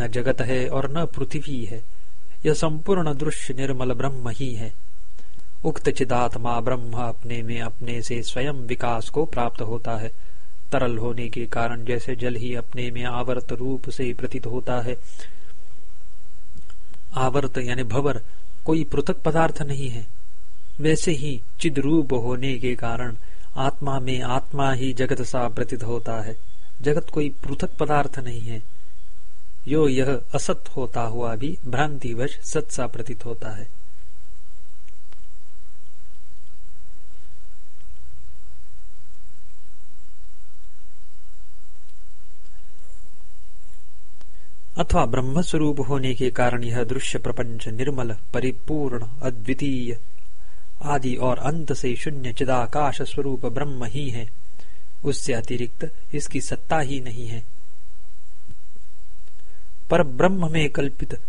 न जगत है और न पृथ्वी है। यह संपूर्ण दृश्य निर्मल ब्रह्म ही है। उक्त चिदात्मा ब्रह्म अपने में अपने से स्वयं विकास को प्राप्त होता है। तरल होने के कारण जैसे जल ही अपने में आवर्त रूप से प्रतीत होता है। आवर्त यानी भवर कोई पृथक पदार्थ नहीं है। वैसे ही चिद रूप होने के कारण आत्मा में आत्मा ही जगत सा प्रतीत होता है। जगत कोई पृथक पदार्थ नहीं है। यो यह असत होता हुआ भी भ्रांतिवश सत सा प्रतीत होता है। अथवा ब्रह्म स्वरूप होने के कारण यह दृश्य प्रपंच निर्मल, परिपूर्ण, अद्वितीय आदि और अंत से शून्य चिदाकाश स्वरूप ब्रह्म ही है। उससे अतिरिक्त इसकी सत्ता ही नहीं है। पर ब्रह्म में कल्पित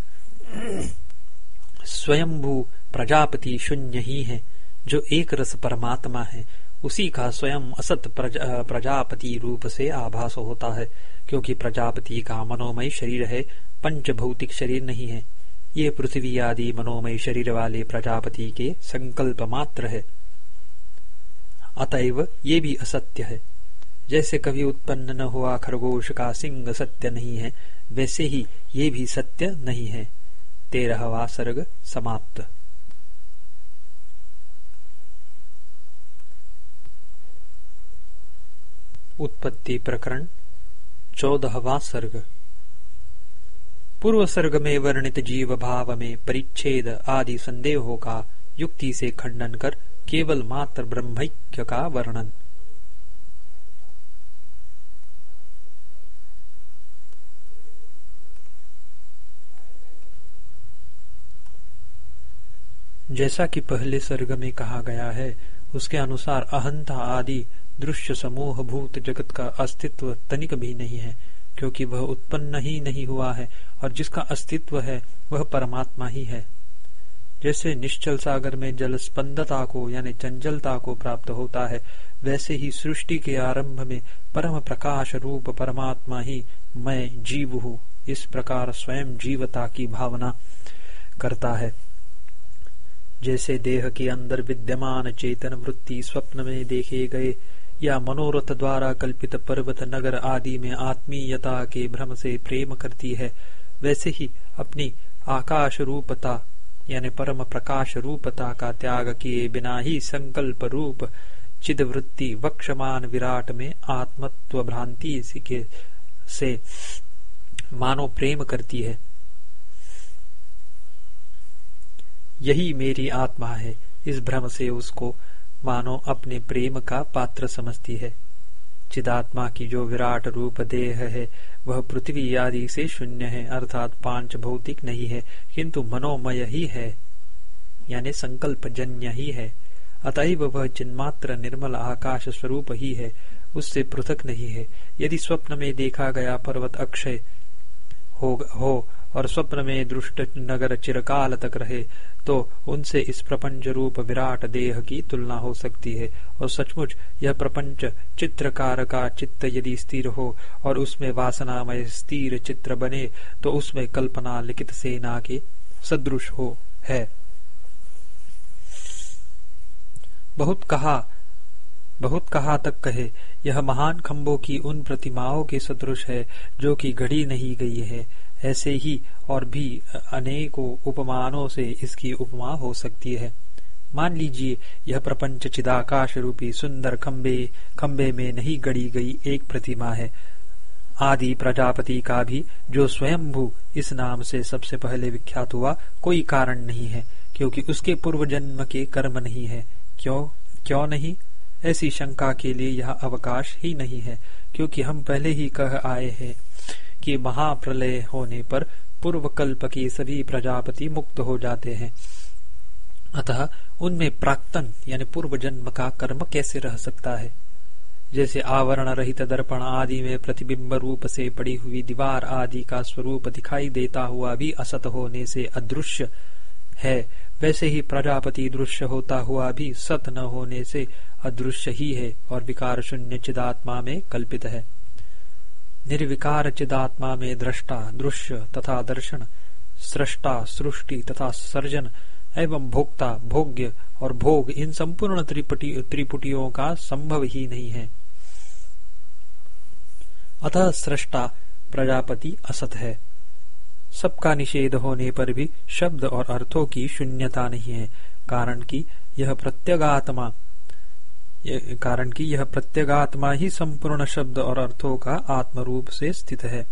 स्वयंभू प्रजापति शून्य ही है, जो एक रस परमात्मा है। उसी का स्वयं असत प्रजा, प्रजापति रूप से आभास होता है क्योंकि प्रजापति का मनोमय शरीर है पंच भौतिक शरीर नहीं है। ये पृथ्वी आदि मनोमय शरीर वाले प्रजापति के संकल्प मात्र है। अतएव ये भी असत्य है। जैसे कभी उत्पन्न न हुआ खरगोश का सिंह सत्य नहीं है वैसे ही ये भी सत्य नहीं है। तेरहवा सर्ग समाप्त। उत्पत्ति प्रकरण, चौदहवा सर्ग। पूर्व सर्ग में वर्णित जीव भाव में परिच्छेद आदि संदेहों का युक्ति से खंडन कर केवल मात्र ब्रह्मैक्य का वर्णन। जैसा कि पहले सर्ग में कहा गया है, उसके अनुसार अहंता आदि दृश्य समूह भूत जगत का अस्तित्व तनिक भी नहीं है, क्योंकि वह उत्पन्न ही नहीं हुआ है, और जिसका अस्तित्व है, वह परमात्मा ही है। जैसे निश्चल सागर में जल स्पंदता को, यानी चंचलता को प्राप्त होता है, वैसे ही सृष्टि के आरंभ में परम प्रकाश रूप परमात्मा ही मैं जीव हूँ, इस प्रकार स्वयं जीवता की भावना करता है। जैसे देह के अंदर विद्यमान चेतन वृत्ति स्वप्न में देखे गए या मनोरथ द्वारा कल्पित पर्वत नगर आदि में आत्मीयता के भ्रम से प्रेम करती है, वैसे ही अपनी आकाश रूपता यानी परम प्रकाश रूपता का त्याग किए बिना ही संकल्प रूप चिद वृत्ति वक्षमान विराट में आत्मत्व भ्रांति से मानो प्रेम करती है। यही मेरी आत्मा है। इस भ्रम से उसको मानो अपने प्रेम का पात्र समझती है। चिदात्मा की जो विराट रूप देह है वह पृथ्वी आदि से शून्य है अर्थात पाँच भौतिक नहीं है किंतु मनोमय ही है यानी संकल्प जन्य ही है। अतएव वह चिन्मात्र निर्मल आकाश स्वरूप ही है उससे पृथक नहीं है। यदि स्वप्न में देखा गया पर्वत अक्षय हो, हो और स्वप्न में दृष्ट नगर चिरकाल तक रहे तो उनसे इस प्रपंच रूप विराट देह की तुलना हो सकती है। और सचमुच यह प्रपंच चित्रकार का चित्त यदि स्थिर हो और उसमें वासनामय स्थिर चित्र बने तो उसमें कल्पना लिखित सेना के सदृश हो, है। बहुत कहा बहुत कहा तक कहे, यह महान खम्बों की उन प्रतिमाओं के सदृश है जो कि घड़ी नहीं गई है। ऐसे ही और भी अनेकों उपमानों से इसकी उपमा हो सकती है। मान लीजिए, यह प्रपंच चिदाकाश रूपी सुंदर खम्बे खम्बे में नहीं गड़ी गई एक प्रतिमा है। आदि प्रजापति का भी, जो स्वयंभू, इस नाम से सबसे पहले विख्यात हुआ, कोई कारण नहीं है, क्योंकि उसके पूर्व जन्म के कर्म नहीं है। क्यों? क्यों नहीं? ऐसी शंका के लिए यह अवकाश ही नहीं है, क्योंकि हम पहले ही कह आए हैं। कि महाप्रलय होने पर पूर्व कल्प के सभी प्रजापति मुक्त हो जाते हैं। अतः उनमें प्राक्तन, यानी पूर्व जन्म का कर्म कैसे रह सकता है? जैसे आवरण रहित दर्पण आदि में प्रतिबिंब रूप से पड़ी हुई दीवार आदि का स्वरूप दिखाई देता हुआ भी असत होने से अदृश्य है, वैसे ही प्रजापति दृश्य होता हुआ भी सत न होने से अदृश्य ही है और विकार शून्य चिदात्मा में कल्पित है। निर्विकार चिदात्मा में दृष्टा दृश्य तथा दर्शन सृष्टा सृष्टि तथा सर्जन, एवं भोक्ता, भोग्य और भोग, इन संपूर्ण त्रिपुटियों का संभव ही नहीं है। अतः सृष्टा प्रजापति, असत है। सबका निषेध होने पर भी शब्द और अर्थों की शून्यता नहीं है, कारण कि यह प्रत्यगात्मा कारण कि यह प्रत्यगात्मा ही संपूर्ण शब्द और अर्थों का आत्म रूप से स्थित है।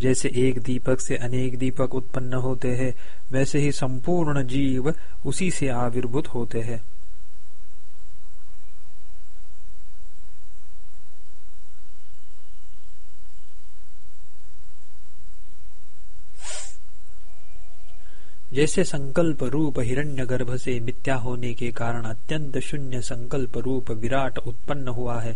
जैसे एक दीपक से अनेक दीपक उत्पन्न होते हैं, वैसे ही संपूर्ण जीव उसी से आविर्भूत होते हैं। जैसे संकल्प रूप हिरण्य गर्भ से मिथ्या होने के कारण अत्यंत शून्य संकल्प रूप विराट उत्पन्न हुआ है,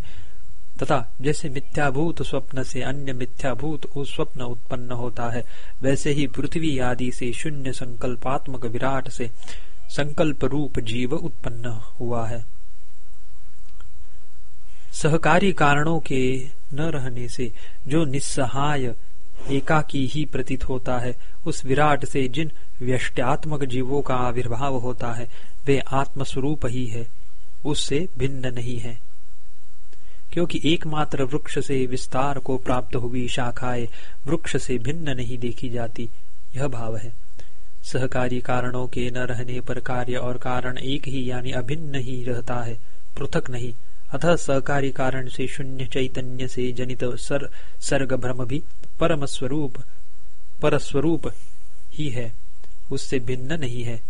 तथा जैसे मिथ्याभूत स्वप्न से अन्य मिथ्याभूत स्वप्न उत्पन्न होता है, वैसे ही पृथ्वी आदि से शून्य संकल्पात्मक विराट से संकल्प रूप जीव उत्पन्न हुआ है। सहकारी कारणों के न रहने से जो निस्सहाय एकाकी ही प्रतीत होता है, उस विराट से जिन व्यष्ट्यात्मक जीवों का आविर्भाव होता है, वे आत्मस्वरूप ही है, उससे भिन्न नहीं है। क्योंकि एकमात्र वृक्ष से विस्तार को प्राप्त हुई शाखाएँ वृक्ष से भिन्न नहीं देखी जाती, यह भाव है। सहकारी कारणों के न रहने पर कार्य और कारण एक ही यानी अभिन्न ही रहता है, पृथक नहीं। अतः सहकारी कारण से शून्य चैतन्य से जनित सर सर्ग भ्रम भी परम स्वरूप परस्वरूप ही है। उससे भिन्न नहीं है।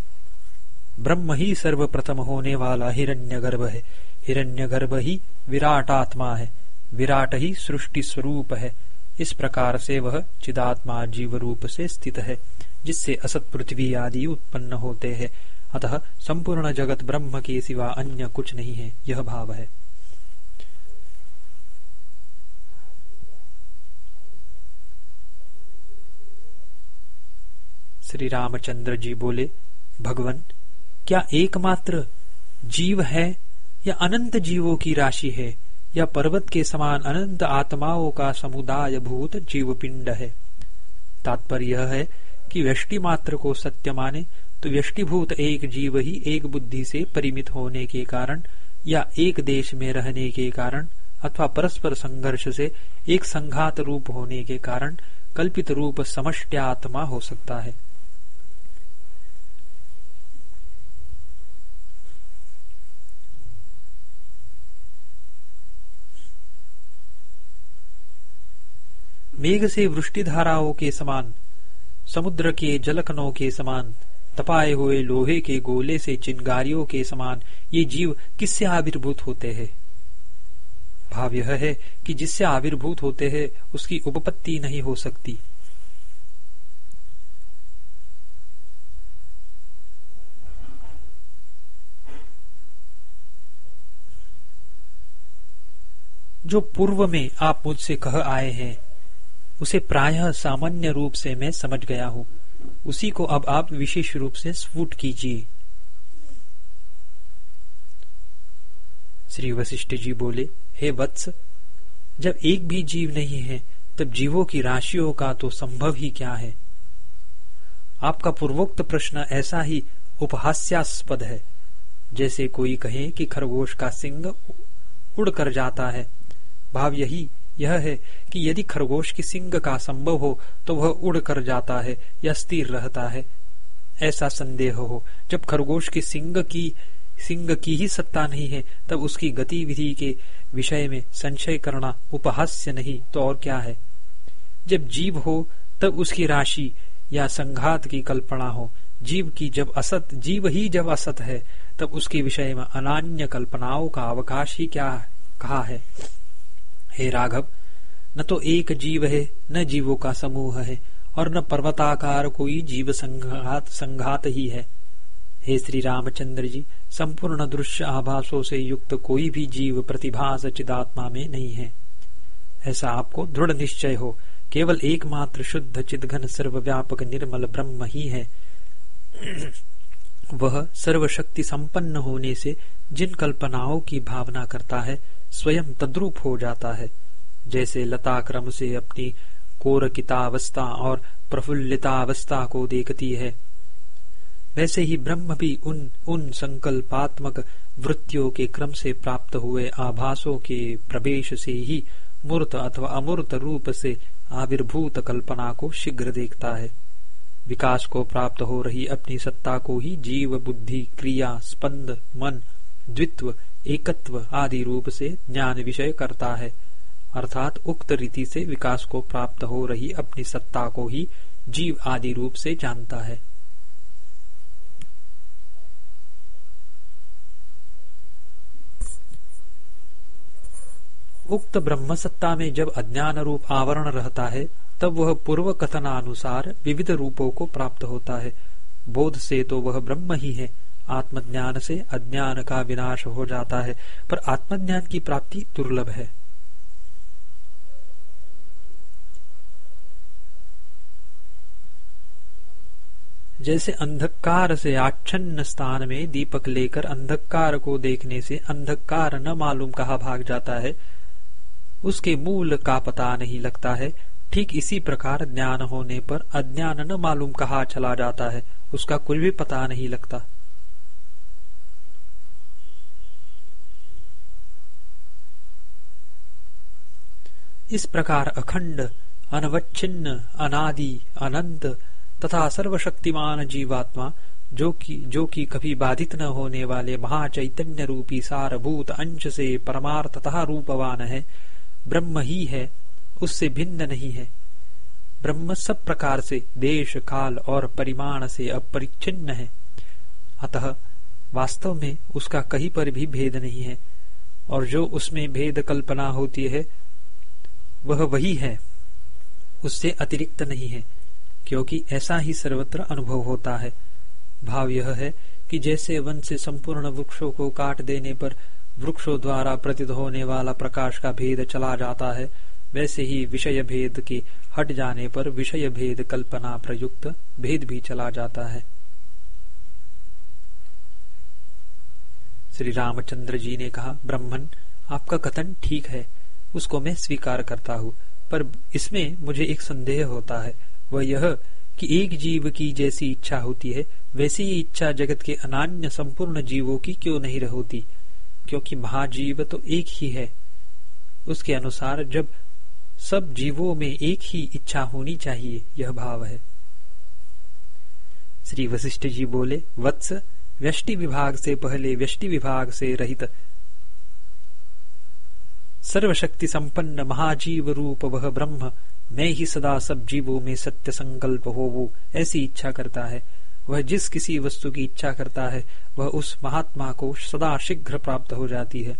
ब्रह्म ही सर्वप्रथम होने वाला हिरण्यगर्भ है। हिरण्यगर्भ ही विराट आत्मा है। विराट ही सृष्टि स्वरूप है। इस प्रकार से वह चिदात्मा जीव रूप से स्थित है, जिससे असत पृथ्वी आदि उत्पन्न होते हैं। अतः संपूर्ण जगत ब्रह्म के सिवा अन्य कुछ नहीं है, यह भाव है। श्री रामचंद्र जी बोले, भगवान, क्या एकमात्र जीव है या अनंत जीवों की राशि है या पर्वत के समान अनंत आत्माओं का समुदाय भूत जीव पिंड है? तात्पर्य यह है कि व्यष्टि मात्र को सत्य माने तो व्यष्टिभूत एक जीव ही एक बुद्धि से परिमित होने के कारण या एक देश में रहने के कारण अथवा परस्पर संघर्ष से एक संघात रूप होने के कारण कल्पित रूप समष्ट्यात्मा हो सकता है। मेघ से वृष्टि धाराओं के समान, समुद्र के जलकनों के समान, तपाए हुए लोहे के गोले से चिंगारियों के समान ये जीव किससे आविर्भूत होते हैं? भाव यह है कि जिससे आविर्भूत होते हैं, उसकी उपपत्ति नहीं हो सकती। जो पूर्व में आप मुझसे कह आए हैं उसे प्रायः सामान्य रूप से मैं समझ गया हूँ। उसी को अब आप विशेष रूप से स्फुट कीजिए। श्री वशिष्ठ जी बोले, हे वत्स, जब एक भी जीव नहीं है, तब जीवों की राशियों का तो संभव ही क्या है? आपका पूर्वोक्त प्रश्न ऐसा ही उपहास्यास्पद है, जैसे कोई कहे कि खरगोश का सिंग उड़ कर जाता है। भाव यही यह है कि यदि खरगोश की सिंग का संभव हो तो वह उड़ कर जाता है या स्थिर रहता है। ऐसा संदेह हो। जब खरगोश की सिंग की, सिंह की ही सत्ता नहीं है, तब उसकी गतिविधि के विषय में संशय करना उपहास्य नहीं तो और क्या है? जब जीव हो, तब उसकी राशि या संघात की कल्पना हो। जीव की जब असत, जीव ही जब असत है, तब उसके विषय में अनान्य कल्पनाओं का अवकाश ही क्या, कहा है? हे राघव, न तो एक जीव है, न जीवों का समूह है, और न पर्वताकार कोई जीव संघात संघात ही है। हे श्री रामचंद्र जी, संपूर्ण दृश्य आभासों से युक्त कोई भी जीव प्रतिभास चिदात्मा में नहीं है। ऐसा आपको दृढ़ निश्चय हो, केवल एकमात्र शुद्ध चिदघन सर्वव्यापक निर्मल ब्रह्म ही है। वह सर्वशक्ति संपन्न होने से जिन कल्पनाओं की भावना करता है स्वयं तद्रूप हो जाता है। जैसे लता क्रम से अपनी कोरकितावस्था और प्रफुल्लितावस्था को देखती है, वैसे ही ब्रह्म भी उन उन संकल्पात्मक वृत्तियों के क्रम से प्राप्त हुए आभासों के प्रवेश से ही मूर्त अथवा अमूर्त रूप से आविर्भूत कल्पना को शीघ्र देखता है। विकास को प्राप्त हो रही अपनी सत्ता को ही जीव बुद्धि, क्रिया, स्पंद, मन, द्वित्व एकत्व आदि रूप से ज्ञान विषय करता है। अर्थात उक्त रीति से विकास को प्राप्त हो रही अपनी सत्ता को ही जीव आदि रूप से जानता है। उक्त ब्रह्म सत्ता में जब अज्ञान रूप आवरण रहता है, तब वह पूर्व कथनानुसार विविध रूपों को प्राप्त होता है। बोध से तो वह ब्रह्म ही है। आत्मज्ञान से अज्ञान का विनाश हो जाता है, पर आत्मज्ञान की प्राप्ति दुर्लभ है। जैसे अंधकार से आच्छन्न स्थान में दीपक लेकर अंधकार को देखने से अंधकार न मालूम कहा भाग जाता है, उसके मूल का पता नहीं लगता है। ठीक इसी प्रकार ज्ञान होने पर अज्ञान न मालूम कहा चला जाता है, उसका कुछ भी पता नहीं लगता। इस प्रकार अखंड, अनवच्छिन्न, अनादि, अनंत तथा सर्वशक्तिमान जीवात्मा, जो कि जो कि कभी बाधित न होने वाले महाचैतन्य रूपी सारभूत अंश से परमार्थतः रूपवान है, ब्रह्म ही है, उससे भिन्न नहीं है। ब्रह्म सब प्रकार से देश, काल और परिमाण से अपरिच्छिन्न है। अतः वास्तव में उसका कहीं पर भी भेद नहीं है, और जो उसमें भेद कल्पना होती है वह वही है। उससे अतिरिक्त नहीं है, क्योंकि ऐसा ही सर्वत्र अनुभव होता है। भाव यह है कि जैसे वन से संपूर्ण वृक्षों को काट देने पर वृक्षों द्वारा प्रतीत होने वाला प्रकाश का भेद चला जाता है, वैसे ही विषय भेद के हट जाने पर विषय भेद कल्पना प्रयुक्त भेद भी चला जाता है। श्री रामचंद्र जी ने कहा ब्रह्मन आपका कथन ठीक है। उसको मैं स्वीकार करता हूँ। पर इसमें मुझे एक संदेह होता है। वह यह कि एक जीव की जैसी इच्छा होती है, वैसी ही इच्छा जगत के अनान्य संपूर्ण जीवों की क्यों नहीं होती? क्योंकि महाजीव तो एक ही है। उसके अनुसार जब सब जीवों में एक ही इच्छा होनी चाहिए, यह भाव है। श्री वशिष्ठ जी बोले, वत्स, व्यष्टि विभाग से पहले व्यष्टि विभाग से रहित सर्वशक्ति संपन्न महाजीव रूप वह ब्रह्म, मैं ही सदा सब जीवों में सत्य संकल्प हो, वो ऐसी इच्छा करता है। वह जिस किसी वस्तु की इच्छा करता है, वह उस महात्मा को सदा शीघ्र प्राप्त हो जाती है।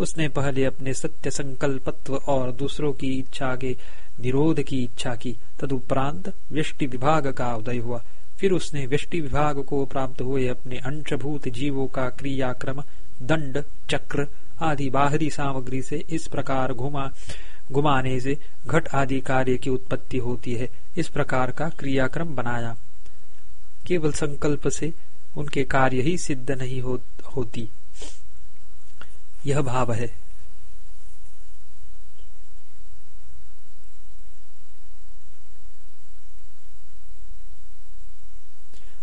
उसने पहले अपने सत्य संकल्पत्व और दूसरों की इच्छा के निरोध की इच्छा की, तदुपरांत व्यष्टि विभाग का उदय हुआ। फिर उसने व्यष्टि विभाग को प्राप्त हुए अपने अंशभूत जीवों का क्रियाक्रम, दंड, चक्र आदि बाहरी सामग्री से इस प्रकार घुमा घुमाने से घट आदि कार्य की उत्पत्ति होती है। इस प्रकार का क्रियाक्रम बनाया। केवल संकल्प से उनके कार्य ही सिद्ध नहीं हो, होती। यह भाव है।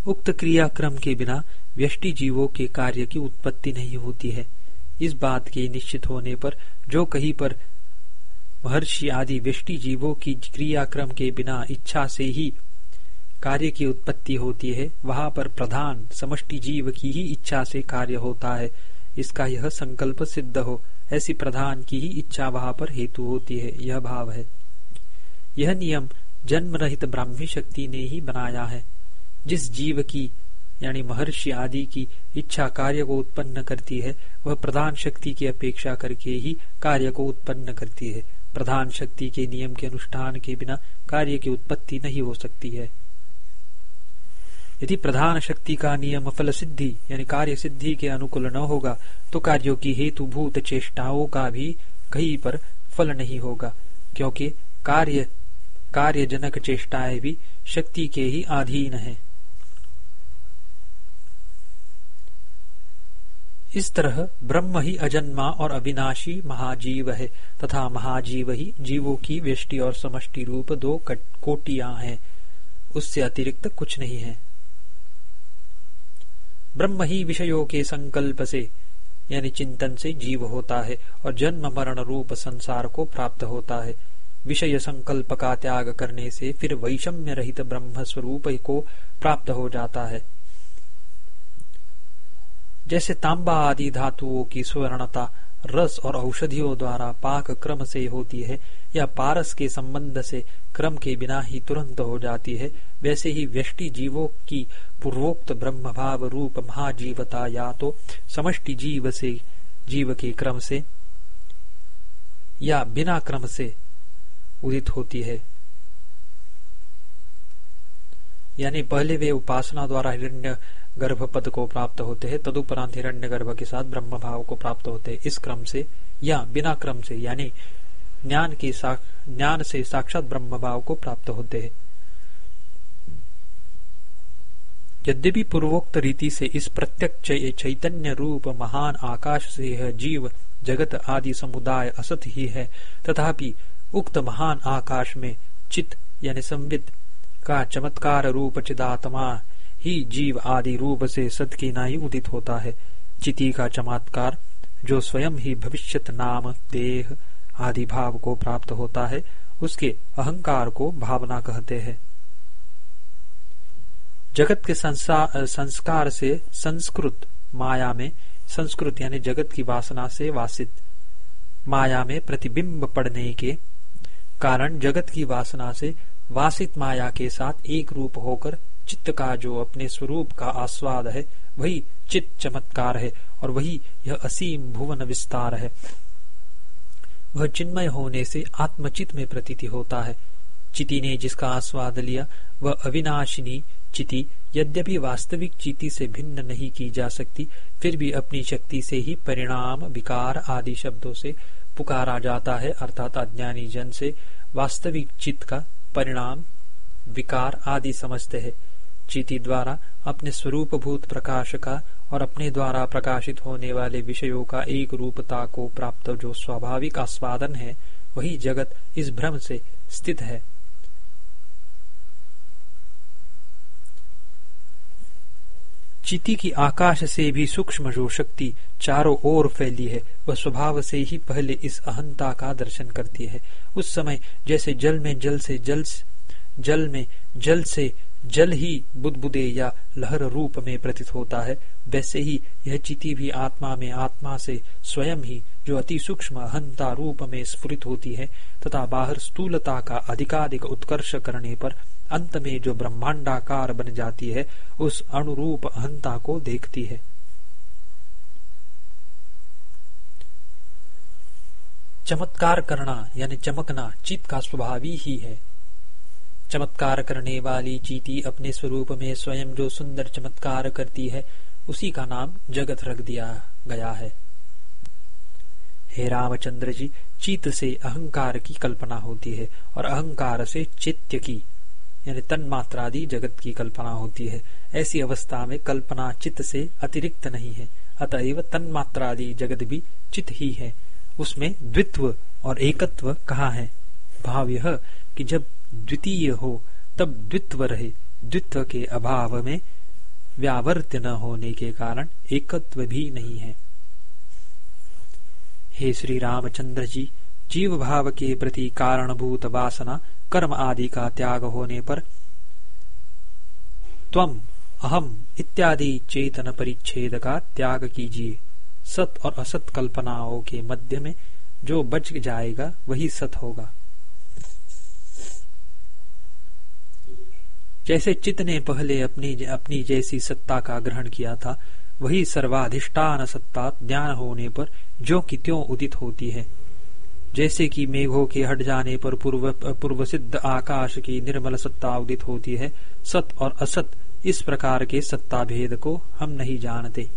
उक्त क्रियाक्रम के बिना व्यष्टि जीवों के कार्य की उत्पत्ति नहीं होती है। इस बात के निश्चित होने पर जो कहीं पर महर्षि आदि व्यष्टि जीवों की क्रियाक्रम के बिना इच्छा से ही कार्य की उत्पत्ति होती है, वहाँ पर प्रधान समष्टि जीव की ही इच्छा से कार्य होता है। इसका यह संकल्प सिद्ध हो, ऐसी प्रधान की ही इच्छा वहाँ पर हेतु होती है, यह भाव है। यह नियम जन्म रहित ब्राह्मी शक्ति ने ही बनाया है। जिस जीव की यानी महर्षि आदि की इच्छा कार्य को उत्पन्न करती है, वह प्रधान शक्ति की अपेक्षा करके ही कार्य को उत्पन्न करती है। प्रधान शक्ति के नियम के अनुष्ठान के बिना कार्य की उत्पत्ति नहीं हो सकती है। यदि प्रधान शक्ति का नियम फल सिद्धि, यानी कार्य सिद्धि के अनुकूल न होगा तो कार्यों की हेतुभूत चेष्टाओं का भी कहीं पर फल नहीं होगा, क्योंकि कार्य, कार्यजनक चेष्टाएँ भी शक्ति के ही अधीन है। इस तरह ब्रह्म ही अजन्मा और अविनाशी महाजीव है, तथा महाजीव ही जीवों की व्यष्टि और समष्टि रूप दो कोटियाँ हैं। उससे अतिरिक्त कुछ नहीं है। ब्रह्म ही विषयों के संकल्प से, यानी चिंतन से जीव होता है, और जन्म मरण रूप संसार को प्राप्त होता है। विषय संकल्प का त्याग करने से फिर वैषम्य रहित ब्रह्म स्वरूप को प्राप्त हो जाता है। जैसे तांबा आदि धातुओं की स्वर्णता रस और औषधियों द्वारा पाक क्रम से होती है या पारस के संबंध से क्रम के बिना ही तुरंत हो जाती है, वैसे ही व्यष्टि जीवों की पूर्वोक्त ब्रह्म भाव रूप महाजीवता या तो समष्टि जीव से, जीव के क्रम से या बिना क्रम से उदित होती है। यानी पहले वे उपासना द्वारा हिरण्य गर्भ पद को प्राप्त होते हैं, तदुपरांत हिरण्य गर्भ के साथ ब्रह्म भाव को प्राप्त होते हैं। इस क्रम से या बिना क्रम से, यानी ज्ञान के ज्ञान से साक्षात ब्रह्म भाव को प्राप्त होते हैं। यद्यपि पूर्वोक्त रीति से इस प्रत्यक्ष चैतन्य रूप महान आकाश से जीव, जगत आदि समुदाय असत ही है, तथापि उक्त महान आकाश में चित यानी संवित, का चमत्कार रूप चिदात्मा ही जीव आदि रूप से सत की नाई उदित होता है। चिति का चमत्कार, जो स्वयं ही भविष्यत नाम, देह आदि भाव को प्राप्त होता है, उसके अहंकार को भावना कहते हैं। जगत के संस्कार से संस्कृत माया में, संस्कृत यानी जगत की वासना से वासित माया में प्रतिबिंब पड़ने के कारण जगत की वासना से वासित माया के साथ एक रूप होकर चित्त का जो अपने स्वरूप का आस्वाद है, वही चित्त चमत्कार है और वही यह असीम भुवन विस्तार है। वह चिन्मय होने से आत्मचित में प्रतीति होता है। चिति ने जिसका आस्वाद लिया, वह अविनाशिनी चिति, यद्यपि वास्तविक चिति से भिन्न नहीं की जा सकती, फिर भी अपनी शक्ति से ही परिणाम, विकार आदि शब्दों से पुकारा जाता है, अर्थात अज्ञानी जन से वास्तविक चित्त का परिणाम, विकार आदि समझते हैं। चिति द्वारा अपने स्वरूप भूत प्रकाश का और अपने द्वारा प्रकाशित होने वाले विषयों का एक रूपता को प्राप्त जो स्वाभाविक आस्वादन है, वही जगत इस भ्रम से स्थित है। चिति की आकाश से भी सूक्ष्म जो शक्ति चारों ओर फैली है, वह स्वभाव से ही पहले इस अहंता का दर्शन करती है। उस समय जैसे जल में जल से जल जल में जल से जल ही बुदबुदे या लहर रूप में प्रतीत होता है। वैसे ही यह चिति भी आत्मा में आत्मा से स्वयं ही जो अति सूक्ष्म अहंता रूप में स्फुरित होती है तथा बाहर स्थूलता का अधिकाधिक उत्कर्ष करने पर अंत में जो ब्रह्मांडाकार बन जाती है, उस अनुरूप अहंता को देखती है। चमत्कार करना यानी चमकना चित्त का स्वभावी ही है। चमत्कार करने वाली चीटी अपने स्वरूप में स्वयं जो सुंदर चमत्कार करती है, उसी का नाम जगत रख दिया गया है। हे रामचंद्र जी चित्त से अहंकार की कल्पना होती है और अहंकार से चित्त की, यानी तन्मात्रादि जगत की कल्पना होती है। ऐसी अवस्था में कल्पना चित्त से अतिरिक्त नहीं है, अतएव तन्मात्रादि जगत भी चित्त ही है। उसमें द्वित्व और एकत्व कहा है? भाव यह कि जब द्वितीय हो, तब द्वित्व रहे। द्वित्व के अभाव में व्यावर्त्य न होने के कारण एकत्व भी नहीं है। हे श्री रामचंद्र जी जीव भाव के प्रति कारणभूत वासना, कर्म आदि का त्याग होने पर त्वम अहम इत्यादि चेतन परिच्छेद का त्याग कीजिए। सत और असत कल्पनाओं के मध्य में जो बच जाएगा, वही सत होगा। जैसे चित्त ने पहले अपनी अपनी जैसी सत्ता का ग्रहण किया था, वही सर्वाधिष्ठान सत्ता ज्ञान होने पर जो कि त्यों उदित होती है। जैसे कि मेघों के हट जाने पर पूर्व पूर्व सिद्ध आकाश की निर्मल सत्ता उदित होती है, सत और असत इस प्रकार के सत्ता भेद को हम नहीं जानते।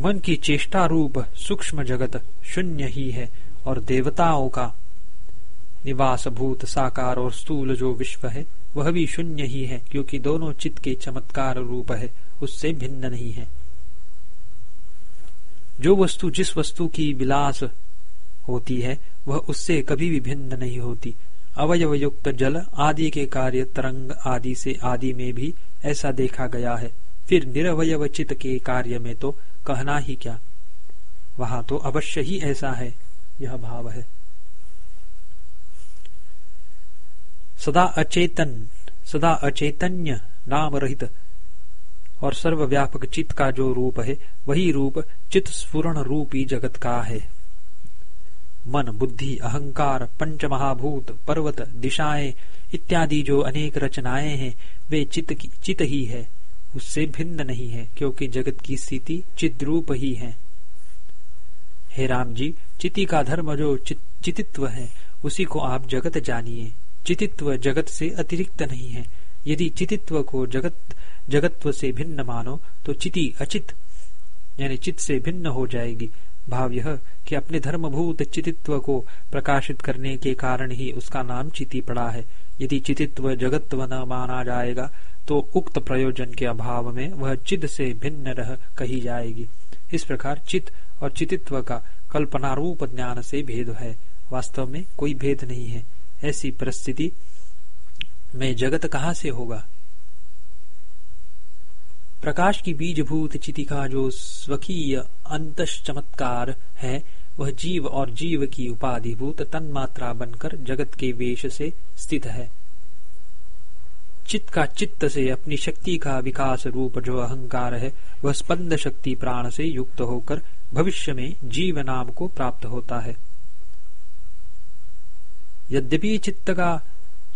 मन की चेष्टा रूप सूक्ष्म जगत शून्य ही है। और देवताओं का निवास भूत साकार और स्थूल जो विश्व है, वह भी शून्य ही है, क्योंकि दोनों चित्त के चमत्कार रूप है, उससे भिन्न नहीं है। जो वस्तु, जिस वस्तु की विलास होती है, वह उससे कभी भी भिन्न नहीं होती। अवयव युक्त जल आदि के कार्य, तरंग आदि से आदि में भी ऐसा देखा गया है। फिर निरवयव चित्त के कार्य में तो कहना ही क्या? वहाँ तो अवश्य ही ऐसा है। यह भाव है। सदा अचेतन, सदा अचैतन्य नाम रहित और सर्वव्यापक चित्त का जो रूप है, वही रूप चित्त स्फुरण रूपी जगत का है। मन, बुद्धि, अहंकार पंच महाभूत पर्वत, दिशाएँ इत्यादि जो अनेक रचनाएँ हैं, वे चित्त की चित ही है। उससे भिन्न नहीं है, क्योंकि जगत की स्थिति चिद्रूप ही है। हे राम जी चिति का धर्म जो चितित्व है, उसी को आप जगत जानिए। चितित्व जगत से अतिरिक्त नहीं है। यदि चितित्व को जगत, जगत्व से भिन्न मानो तो चिति अचित, यानी चित से भिन्न हो जाएगी। भाव यह कि अपने धर्मभूत चितित्व को प्रकाशित करने के कारण ही उसका नाम चिति पड़ा है। यदि चितित्व जगत्व न माना जाएगा तो उक्त प्रयोजन के अभाव में वह चिद से भिन्न रह कही जाएगी। इस प्रकार चित और चितित्व का कल्पना रूप ज्ञान से भेद है। वास्तव में कोई भेद नहीं है। ऐसी परिस्थिति में जगत कहाँ से होगा? प्रकाश की बीजभूत चिति का जो स्वकीय अंत चमत्कार है, वह जीव और जीव की उपाधिभूत तन्मात्रा बनकर जगत के वेश से स्थित है। चित्त का चित्त से अपनी शक्ति का विकास रूप जो अहंकार है, वह स्पंद शक्ति प्राण से युक्त होकर भविष्य में जीव नाम को प्राप्त होता है। यद्यपि चित्त का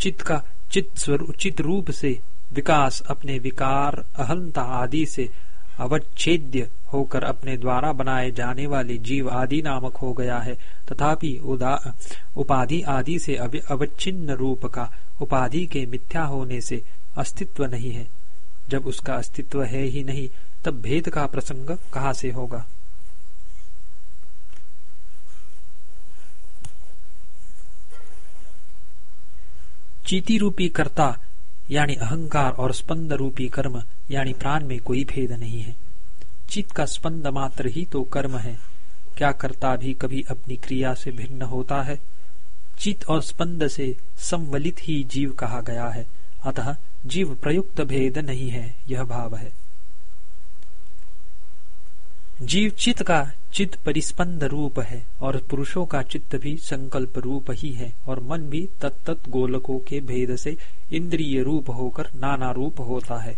चित्त का चित्त चित रूप से विकास अपने विकार, अहंता आदि से अवच्छेद्य होकर अपने द्वारा बनाए जाने वाले जीव आदि नामक हो गया है। तथापि उपाधि आदि से अवच्छिन्न रूप का उपाधि के मिथ्या होने से अस्तित्व नहीं है। जब उसका अस्तित्व है ही नहीं, तब भेद का प्रसंग कहाँ से होगा? चीति रूपी कर्ता, यानी अहंकार और स्पंद रूपी कर्म, यानी प्राण में कोई भेद नहीं है। चित्त का स्पंद मात्र ही तो कर्म है। क्या कर्ता भी कभी अपनी क्रिया से भिन्न होता है? चित और स्पंद से संवलित ही जीव कहा गया है। अतः जीव प्रयुक्त भेद नहीं है, यह भाव है। जीव चित्त का चित्त परिस्पंद रूप है और पुरुषों का चित्त भी संकल्प रूप ही है और मन भी तत्त गोलकों के भेद से इंद्रिय रूप होकर नाना रूप होता है।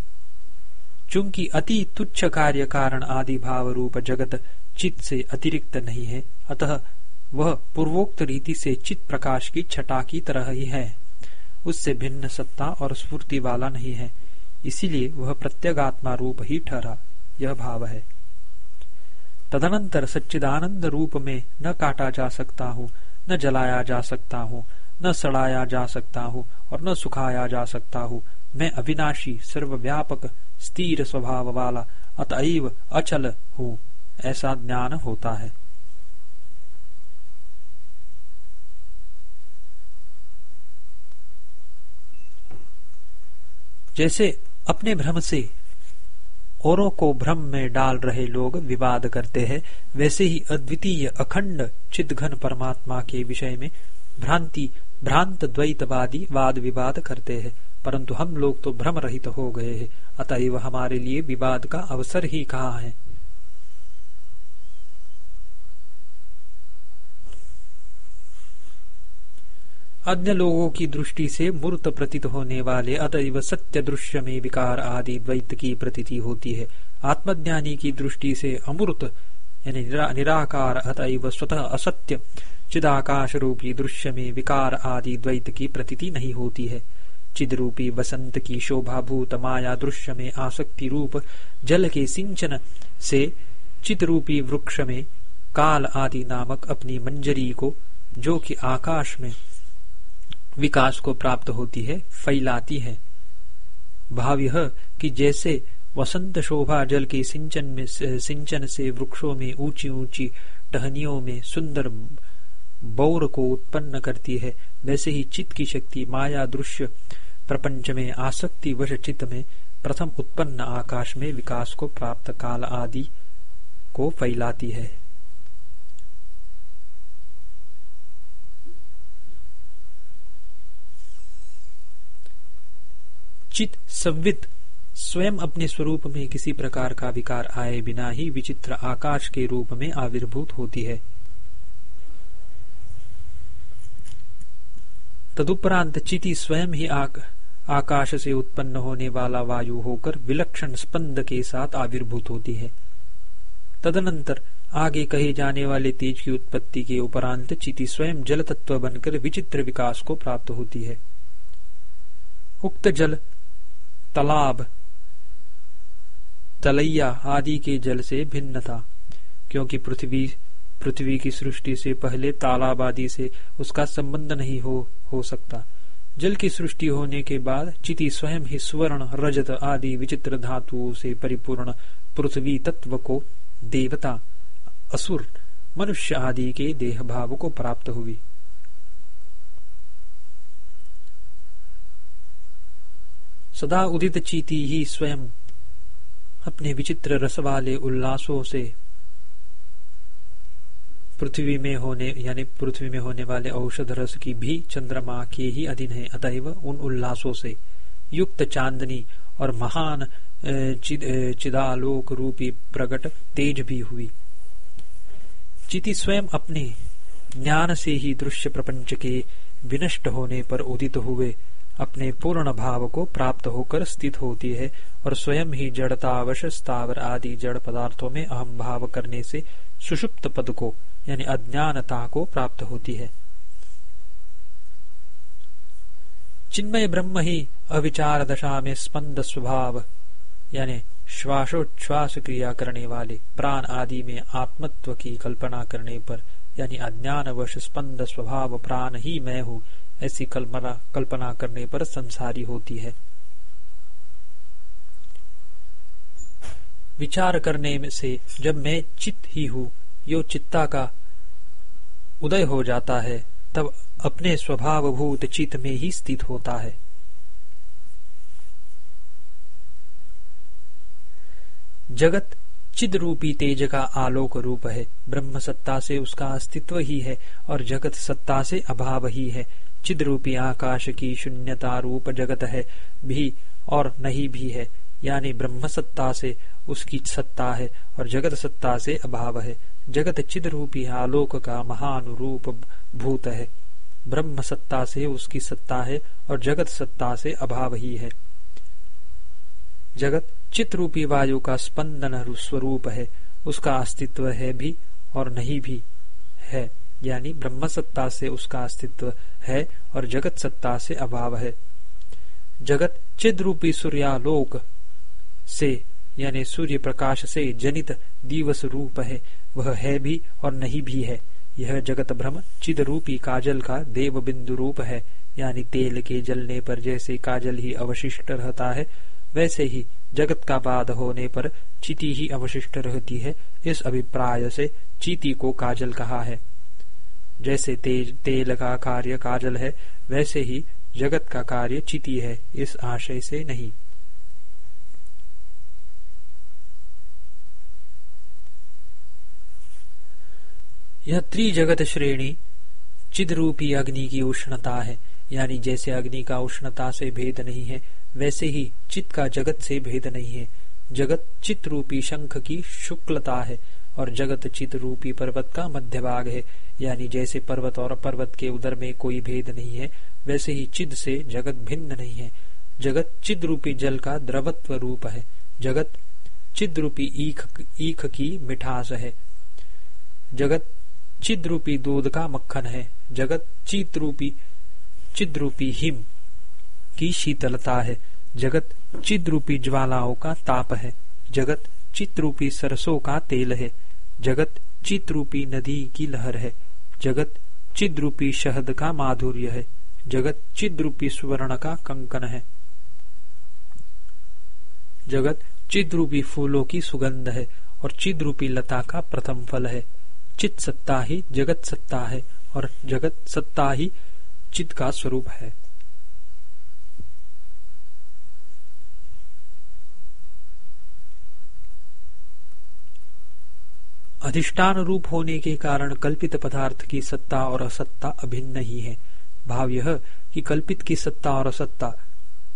चूँकि अति तुच्छ कार्य कारण आदि भाव रूप जगत चित्त से अतिरिक्त नहीं है, अतः वह पूर्वोक्त रीति से चित्त प्रकाश की छटा की तरह ही है। उससे भिन्न सत्ता और स्फूर्ति वाला नहीं है, इसीलिए वह प्रत्यगात्मा रूप ही ठहरा, यह भाव है। तदनंतर सच्चिदानंद रूप में न काटा जा सकता हूँ, न जलाया जा सकता हूँ, न सड़ाया जा सकता हूँ और न सुखाया जा सकता हूँ। मैं अविनाशी, सर्वव्यापक, स्थिर स्वभाव वाला, अतएव अचल हूँ। ऐसा ज्ञान होता है। जैसे अपने भ्रम से औरों को भ्रम में डाल रहे लोग विवाद करते हैं। वैसे ही अद्वितीय अखंड चिदघन परमात्मा के विषय में भ्रांति, भ्रांत द्वैतवादी वाद विवाद करते हैं। परंतु हम लोग तो भ्रम रहित हो गए हैं। अतएव हमारे लिए विवाद का अवसर ही कहा है? अन्य लोगों की दृष्टि से मूर्त प्रतीत होने वाले अतएव सत्य दृश्य में विकार आदि द्वैत की प्रतीति होती है। आत्मज्ञानी की दृष्टि से अमूर्त यानी निरा, निराकार अतएव स्वतः असत्य चिदाकाश रूपी दृश्य में विकार आदि द्वैत की प्रतीति नहीं होती है। चिद रूपी वसंत की शोभा भूत माया दृश्य में आसक्ति रूप जल के सिंचन से चित रूपी वृक्ष में काल आदि नामक अपनी मंजरी को जो कि आकाश में विकास को प्राप्त होती है, फैलाती है। भाव यह कि जैसे वसंत शोभा जल के सिंचन में सिंचन से वृक्षों में ऊँची ऊँची टहनियों में सुंदर बौर को उत्पन्न करती है, वैसे ही चित्त की शक्ति माया दृश्य प्रपंच में आसक्ति वश चित्त में, प्रथम उत्पन्न आकाश में विकास को प्राप्त काल आदि को फैलाती है। चित संवित स्वयं अपने स्वरूप में किसी प्रकार का विकार आए बिना ही विचित्र आकाश के रूप में आविर्भूत होती है। तदुपरांत चिति स्वयं ही आक, आकाश से उत्पन्न होने वाला वायु होकर विलक्षण स्पंद के साथ आविर्भूत होती है। तदनंतर आगे कहे जाने वाले तेज की उत्पत्ति के उपरांत चिति स्वयं जल तत्व बनकर विचित्र विकास को प्राप्त होती है। उक्त जल तालाब, तलैया आदि के जल से भिन्न था, क्योंकि पृथ्वी पृथ्वी की सृष्टि से पहले तालाब आदि से उसका संबंध नहीं हो हो सकता। जल की सृष्टि होने के बाद चिति स्वयं ही स्वर्ण, रजत आदि विचित्र धातुओं से परिपूर्ण पृथ्वी तत्व को देवता, असुर, मनुष्य आदि के देह भाव को प्राप्त हुई। सदा उदित चीति ही स्वयं अपने विचित्र रस वाले उल्लासों से पृथ्वी में होने यानी पृथ्वी में होने वाले औषध रस की भी चंद्रमा के ही अधीन है। अतएव उन उल्लासों से युक्त चांदनी और महान चिद, चिदालोक रूपी प्रकट तेज भी हुई। चिति स्वयं अपने ज्ञान से ही दृश्य प्रपंच के विनष्ट होने पर उदित हुए। अपने पूर्ण भाव को प्राप्त होकर स्थित होती है और स्वयं ही जड़तावश, स्थावर आदि जड़ पदार्थों में अहम भाव करने से सुषुप्त पद को, यानी अज्ञानता को प्राप्त होती है। चिन्मय ब्रह्म ही अविचार दशा में स्पंद स्वभाव, यानी श्वासोच्छ्वास क्रिया करने वाले, प्राण आदि में आत्मत्व की कल्पना करने पर, यानी अज्ञान वश स्पंद स्वभाव प्राण ही मैं हूँ ऐसी कल्पना कल्पना करने पर संसारी होती है। विचार करने से जब मैं चित्त ही हूँ, यो चित्ता का उदय हो जाता है, तब अपने स्वभाव भूत चित्त में ही स्थित होता है। जगत चिद रूपी तेज का आलोक रूप है, ब्रह्म सत्ता से उसका अस्तित्व ही है, और जगत सत्ता से अभाव ही है। चिद रूपी आकाश की शून्यता रूप जगत है, भी और नहीं भी है। यानी ब्रह्म सत्ता से उसकी सत्ता है और जगत सत्ता से अभाव है। जगत चिद रूपी आलोक का महानुरूप भूत है। ब्रह्म सत्ता से उसकी सत्ता है और जगत सत्ता से अभाव ही है। जगत चित रूपी वायु का स्पंदन स्वरूप है। उसका अस्तित्व है भी और नहीं भी है। यानी ब्रह्म सत्ता से उसका अस्तित्व है और जगत सत्ता से अभाव है। जगत चिद रूपी सूर्यालोक से, यानी सूर्य प्रकाश से जनित दिवस रूप है, वह है भी और नहीं भी है। यह जगत भ्रम चिद रूपी काजल का देव बिंदु रूप है, यानी तेल के जलने पर जैसे काजल ही अवशिष्ट रहता है, वैसे ही जगत का बाद होने पर चीति ही अवशिष्ट रहती है। इस अभिप्राय से चीति को काजल कहा है। जैसे तेज तेल का कार्य काजल है, वैसे ही जगत का कार्य चिति है, इस आशय से नहीं। यह त्रिजगत श्रेणी चिद रूपी अग्नि की उष्णता है, यानी जैसे अग्नि का उष्णता से भेद नहीं है, वैसे ही चित्त का जगत से भेद नहीं है। जगत चित रूपी शंख की शुक्लता है, और जगत चित रूपी पर्वत का मध्य भाग है। यानी जैसे पर्वत और पर्वत के उदर में कोई भेद नहीं है, वैसे ही चिद से जगत भिन्न नहीं है। जगत चिद रूपी जल का द्रवत्व रूप है। जगत चिद रूपी ईख ईख की मिठास है। जगत चिद रूपी दूध का मक्खन है। जगत चित रूपी चिद रूपी हिम की शीतलता है। जगत चिद रूपी ज्वालाओं का ताप है। जगत चित रूपी सरसों का तेल है। जगत चित रूपी नदी की लहर है। जगत चिद्रूपी शहद का माधुर्य है। जगत चिद्रूपी सुवर्ण का कंकन है। जगत चिद्रूपी फूलों की सुगंध है और चिद्रूपी लता का प्रथम फल है। चित सत्ता ही जगत सत्ता है और जगत सत्ता ही चित का स्वरूप है। अधिष्ठान रूप होने के कारण कल्पित पदार्थ की सत्ता और असत्ता अभिन्न नहीं है। भाव यह कि कल्पित की सत्ता और असत्ता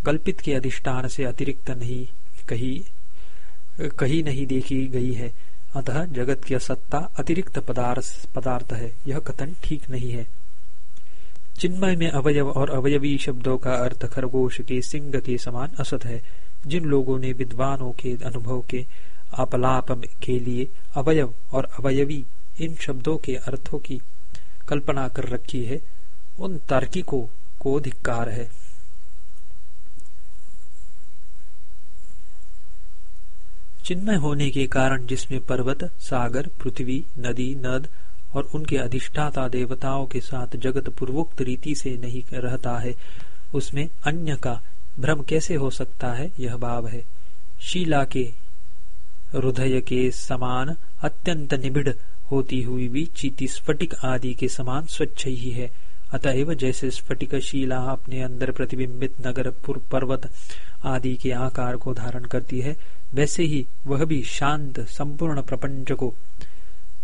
कल्पित के अधिष्ठान से अतिरिक्त नहीं कही कही नहीं देखी गई है। अतः जगत की असत्ता अतिरिक्त पदार्थ पदार्थ है। यह कथन ठीक नहीं है। चिन्मय में अवयव और अवयवी शब्दों का अर्थ खरगोश के सिंह के समान असत है। जिन लोगों ने विद्वानों के अनुभव के अपलाप के लिए अवयव और अवयवी इन शब्दों के अर्थों की कल्पना कर रखी है, उन तार्किकों को धिक्कार है। चिन्मय होने के कारण जिसमें पर्वत, सागर, पृथ्वी, नदी, नद और उनके अधिष्ठाता देवताओं के साथ जगत पूर्वोक्त रीति से नहीं रहता है, उसमें अन्य का भ्रम कैसे हो सकता है, यह भाव है। शीला के हृदय के समान अत्यंत निबिड़ होती हुई भी चीती स्फटिक आदि के समान स्वच्छ ही है। अतएव जैसे स्फटिक शिला अपने अंदर प्रतिबिंबित नगर पर्वत आदि के आकार को धारण करती है, वैसे ही वह भी शांत, संपूर्ण प्रपंच को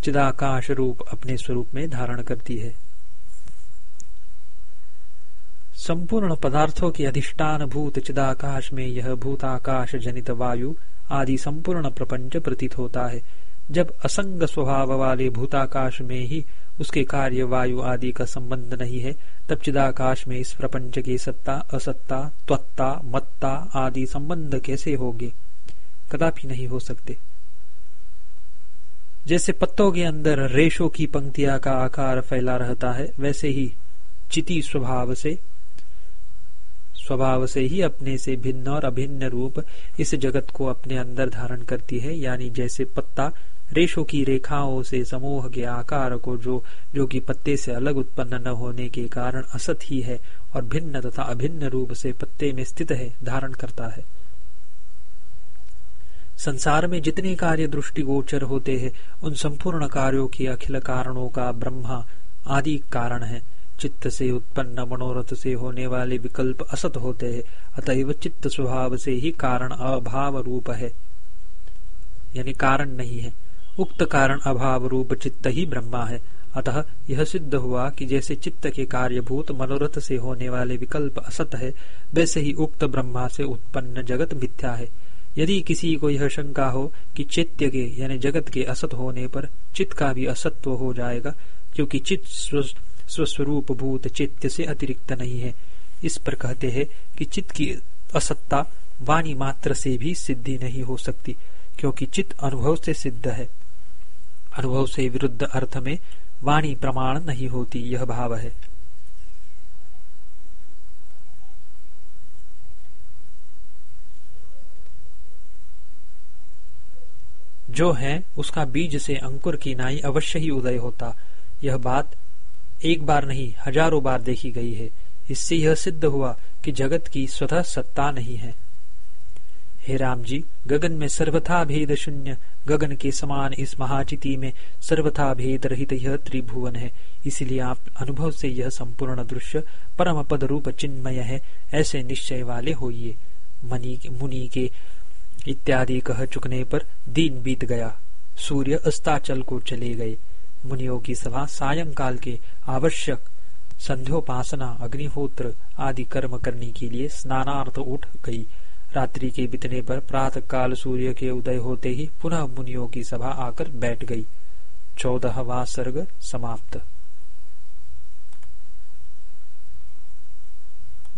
चिदाकाश रूप अपने स्वरूप में धारण करती है। संपूर्ण पदार्थों के अधिष्ठान भूत चिदाकाश में यह भूताकाश जनित वायु आदि संपूर्ण प्रपंच प्रतीत होता है। जब असंग स्वभाव वाले भूताकाश में ही उसके कार्य वायु आदि का संबंध नहीं है, तब चिदाकाश में इस प्रपंच की सत्ता, असत्ता, त्वत्ता, मत्ता आदि संबंध कैसे होंगे? कदापि नहीं हो सकते। जैसे पत्तों के अंदर रेशों की पंक्तियाँ का आकार फैला रहता है, वैसे ही चिति स्वभाव से स्वभाव से ही अपने से भिन्न और अभिन्न रूप इस जगत को अपने अंदर धारण करती है, यानी जैसे पत्ता रेशों की रेखाओं से समूह के आकार को जो जो कि पत्ते से अलग उत्पन्न न होने के कारण असत ही है और भिन्न तथा अभिन्न रूप से पत्ते में स्थित है, धारण करता है। संसार में जितने कार्य दृष्टि गोचर होते हैं, उन संपूर्ण कार्यों के अखिल कारणों का ब्रह्मा आदि कारण है। चित्त से उत्पन्न मनोरथ से होने वाले विकल्प असत होते हैं। अतएव चित्त स्वभाव से ही कारण अभाव रूप है। यानी कारण नहीं है। उक्त कारण अभाव रूप चित्त ही ब्रह्मा है। अतः यह सिद्ध हुआ कि जैसे चित्त के कार्यभूत मनोरथ से होने वाले विकल्प असत है, वैसे ही उक्त ब्रह्मा से उत्पन्न जगत मिथ्या है। यदि किसी को यह शंका हो कि चैत्य के, यानी जगत के असत होने पर चित्त का भी असत्व हो जाएगा, क्योंकि चित्त स्वस्वरूप भूत चैत्य से अतिरिक्त नहीं है। इस पर कहते हैं कि चित्त की असत्ता वाणी मात्र से भी सिद्धि नहीं हो सकती, क्योंकि चित्त अनुभव से सिद्ध है। अनुभव से विरुद्ध अर्थ में वाणी प्रमाण नहीं होती, यह भाव है। जो है, उसका बीज से अंकुर की नाई अवश्य ही उदय होता। यह बात एक बार नहीं, हज़ारों बार देखी गई है। इससे यह सिद्ध हुआ कि जगत की स्वतः सत्ता नहीं है। हे राम जी गगन में सर्वथा भेद शून्य, गगन के समान इस महाचिति में सर्वथा भेद रहित यह त्रिभुवन है। इसलिए आप अनुभव से यह संपूर्ण दृश्य परम पद रूप चिन्मय है, ऐसे निश्चय वाले होइए। मुनि के इत्यादि कह चुकने पर दिन बीत गया। सूर्य अस्ताचल को चले गए। मुनियों की सभा सायंकाल के आवश्यक संध्योपासना, अग्निहोत्र आदि कर्म करने के लिए स्नानार्थ उठ गई। रात्रि के बीतने पर प्रात काल सूर्य के उदय होते ही पुनः मुनियों की सभा आकर बैठ गई। चौदहवा सर्ग समाप्त।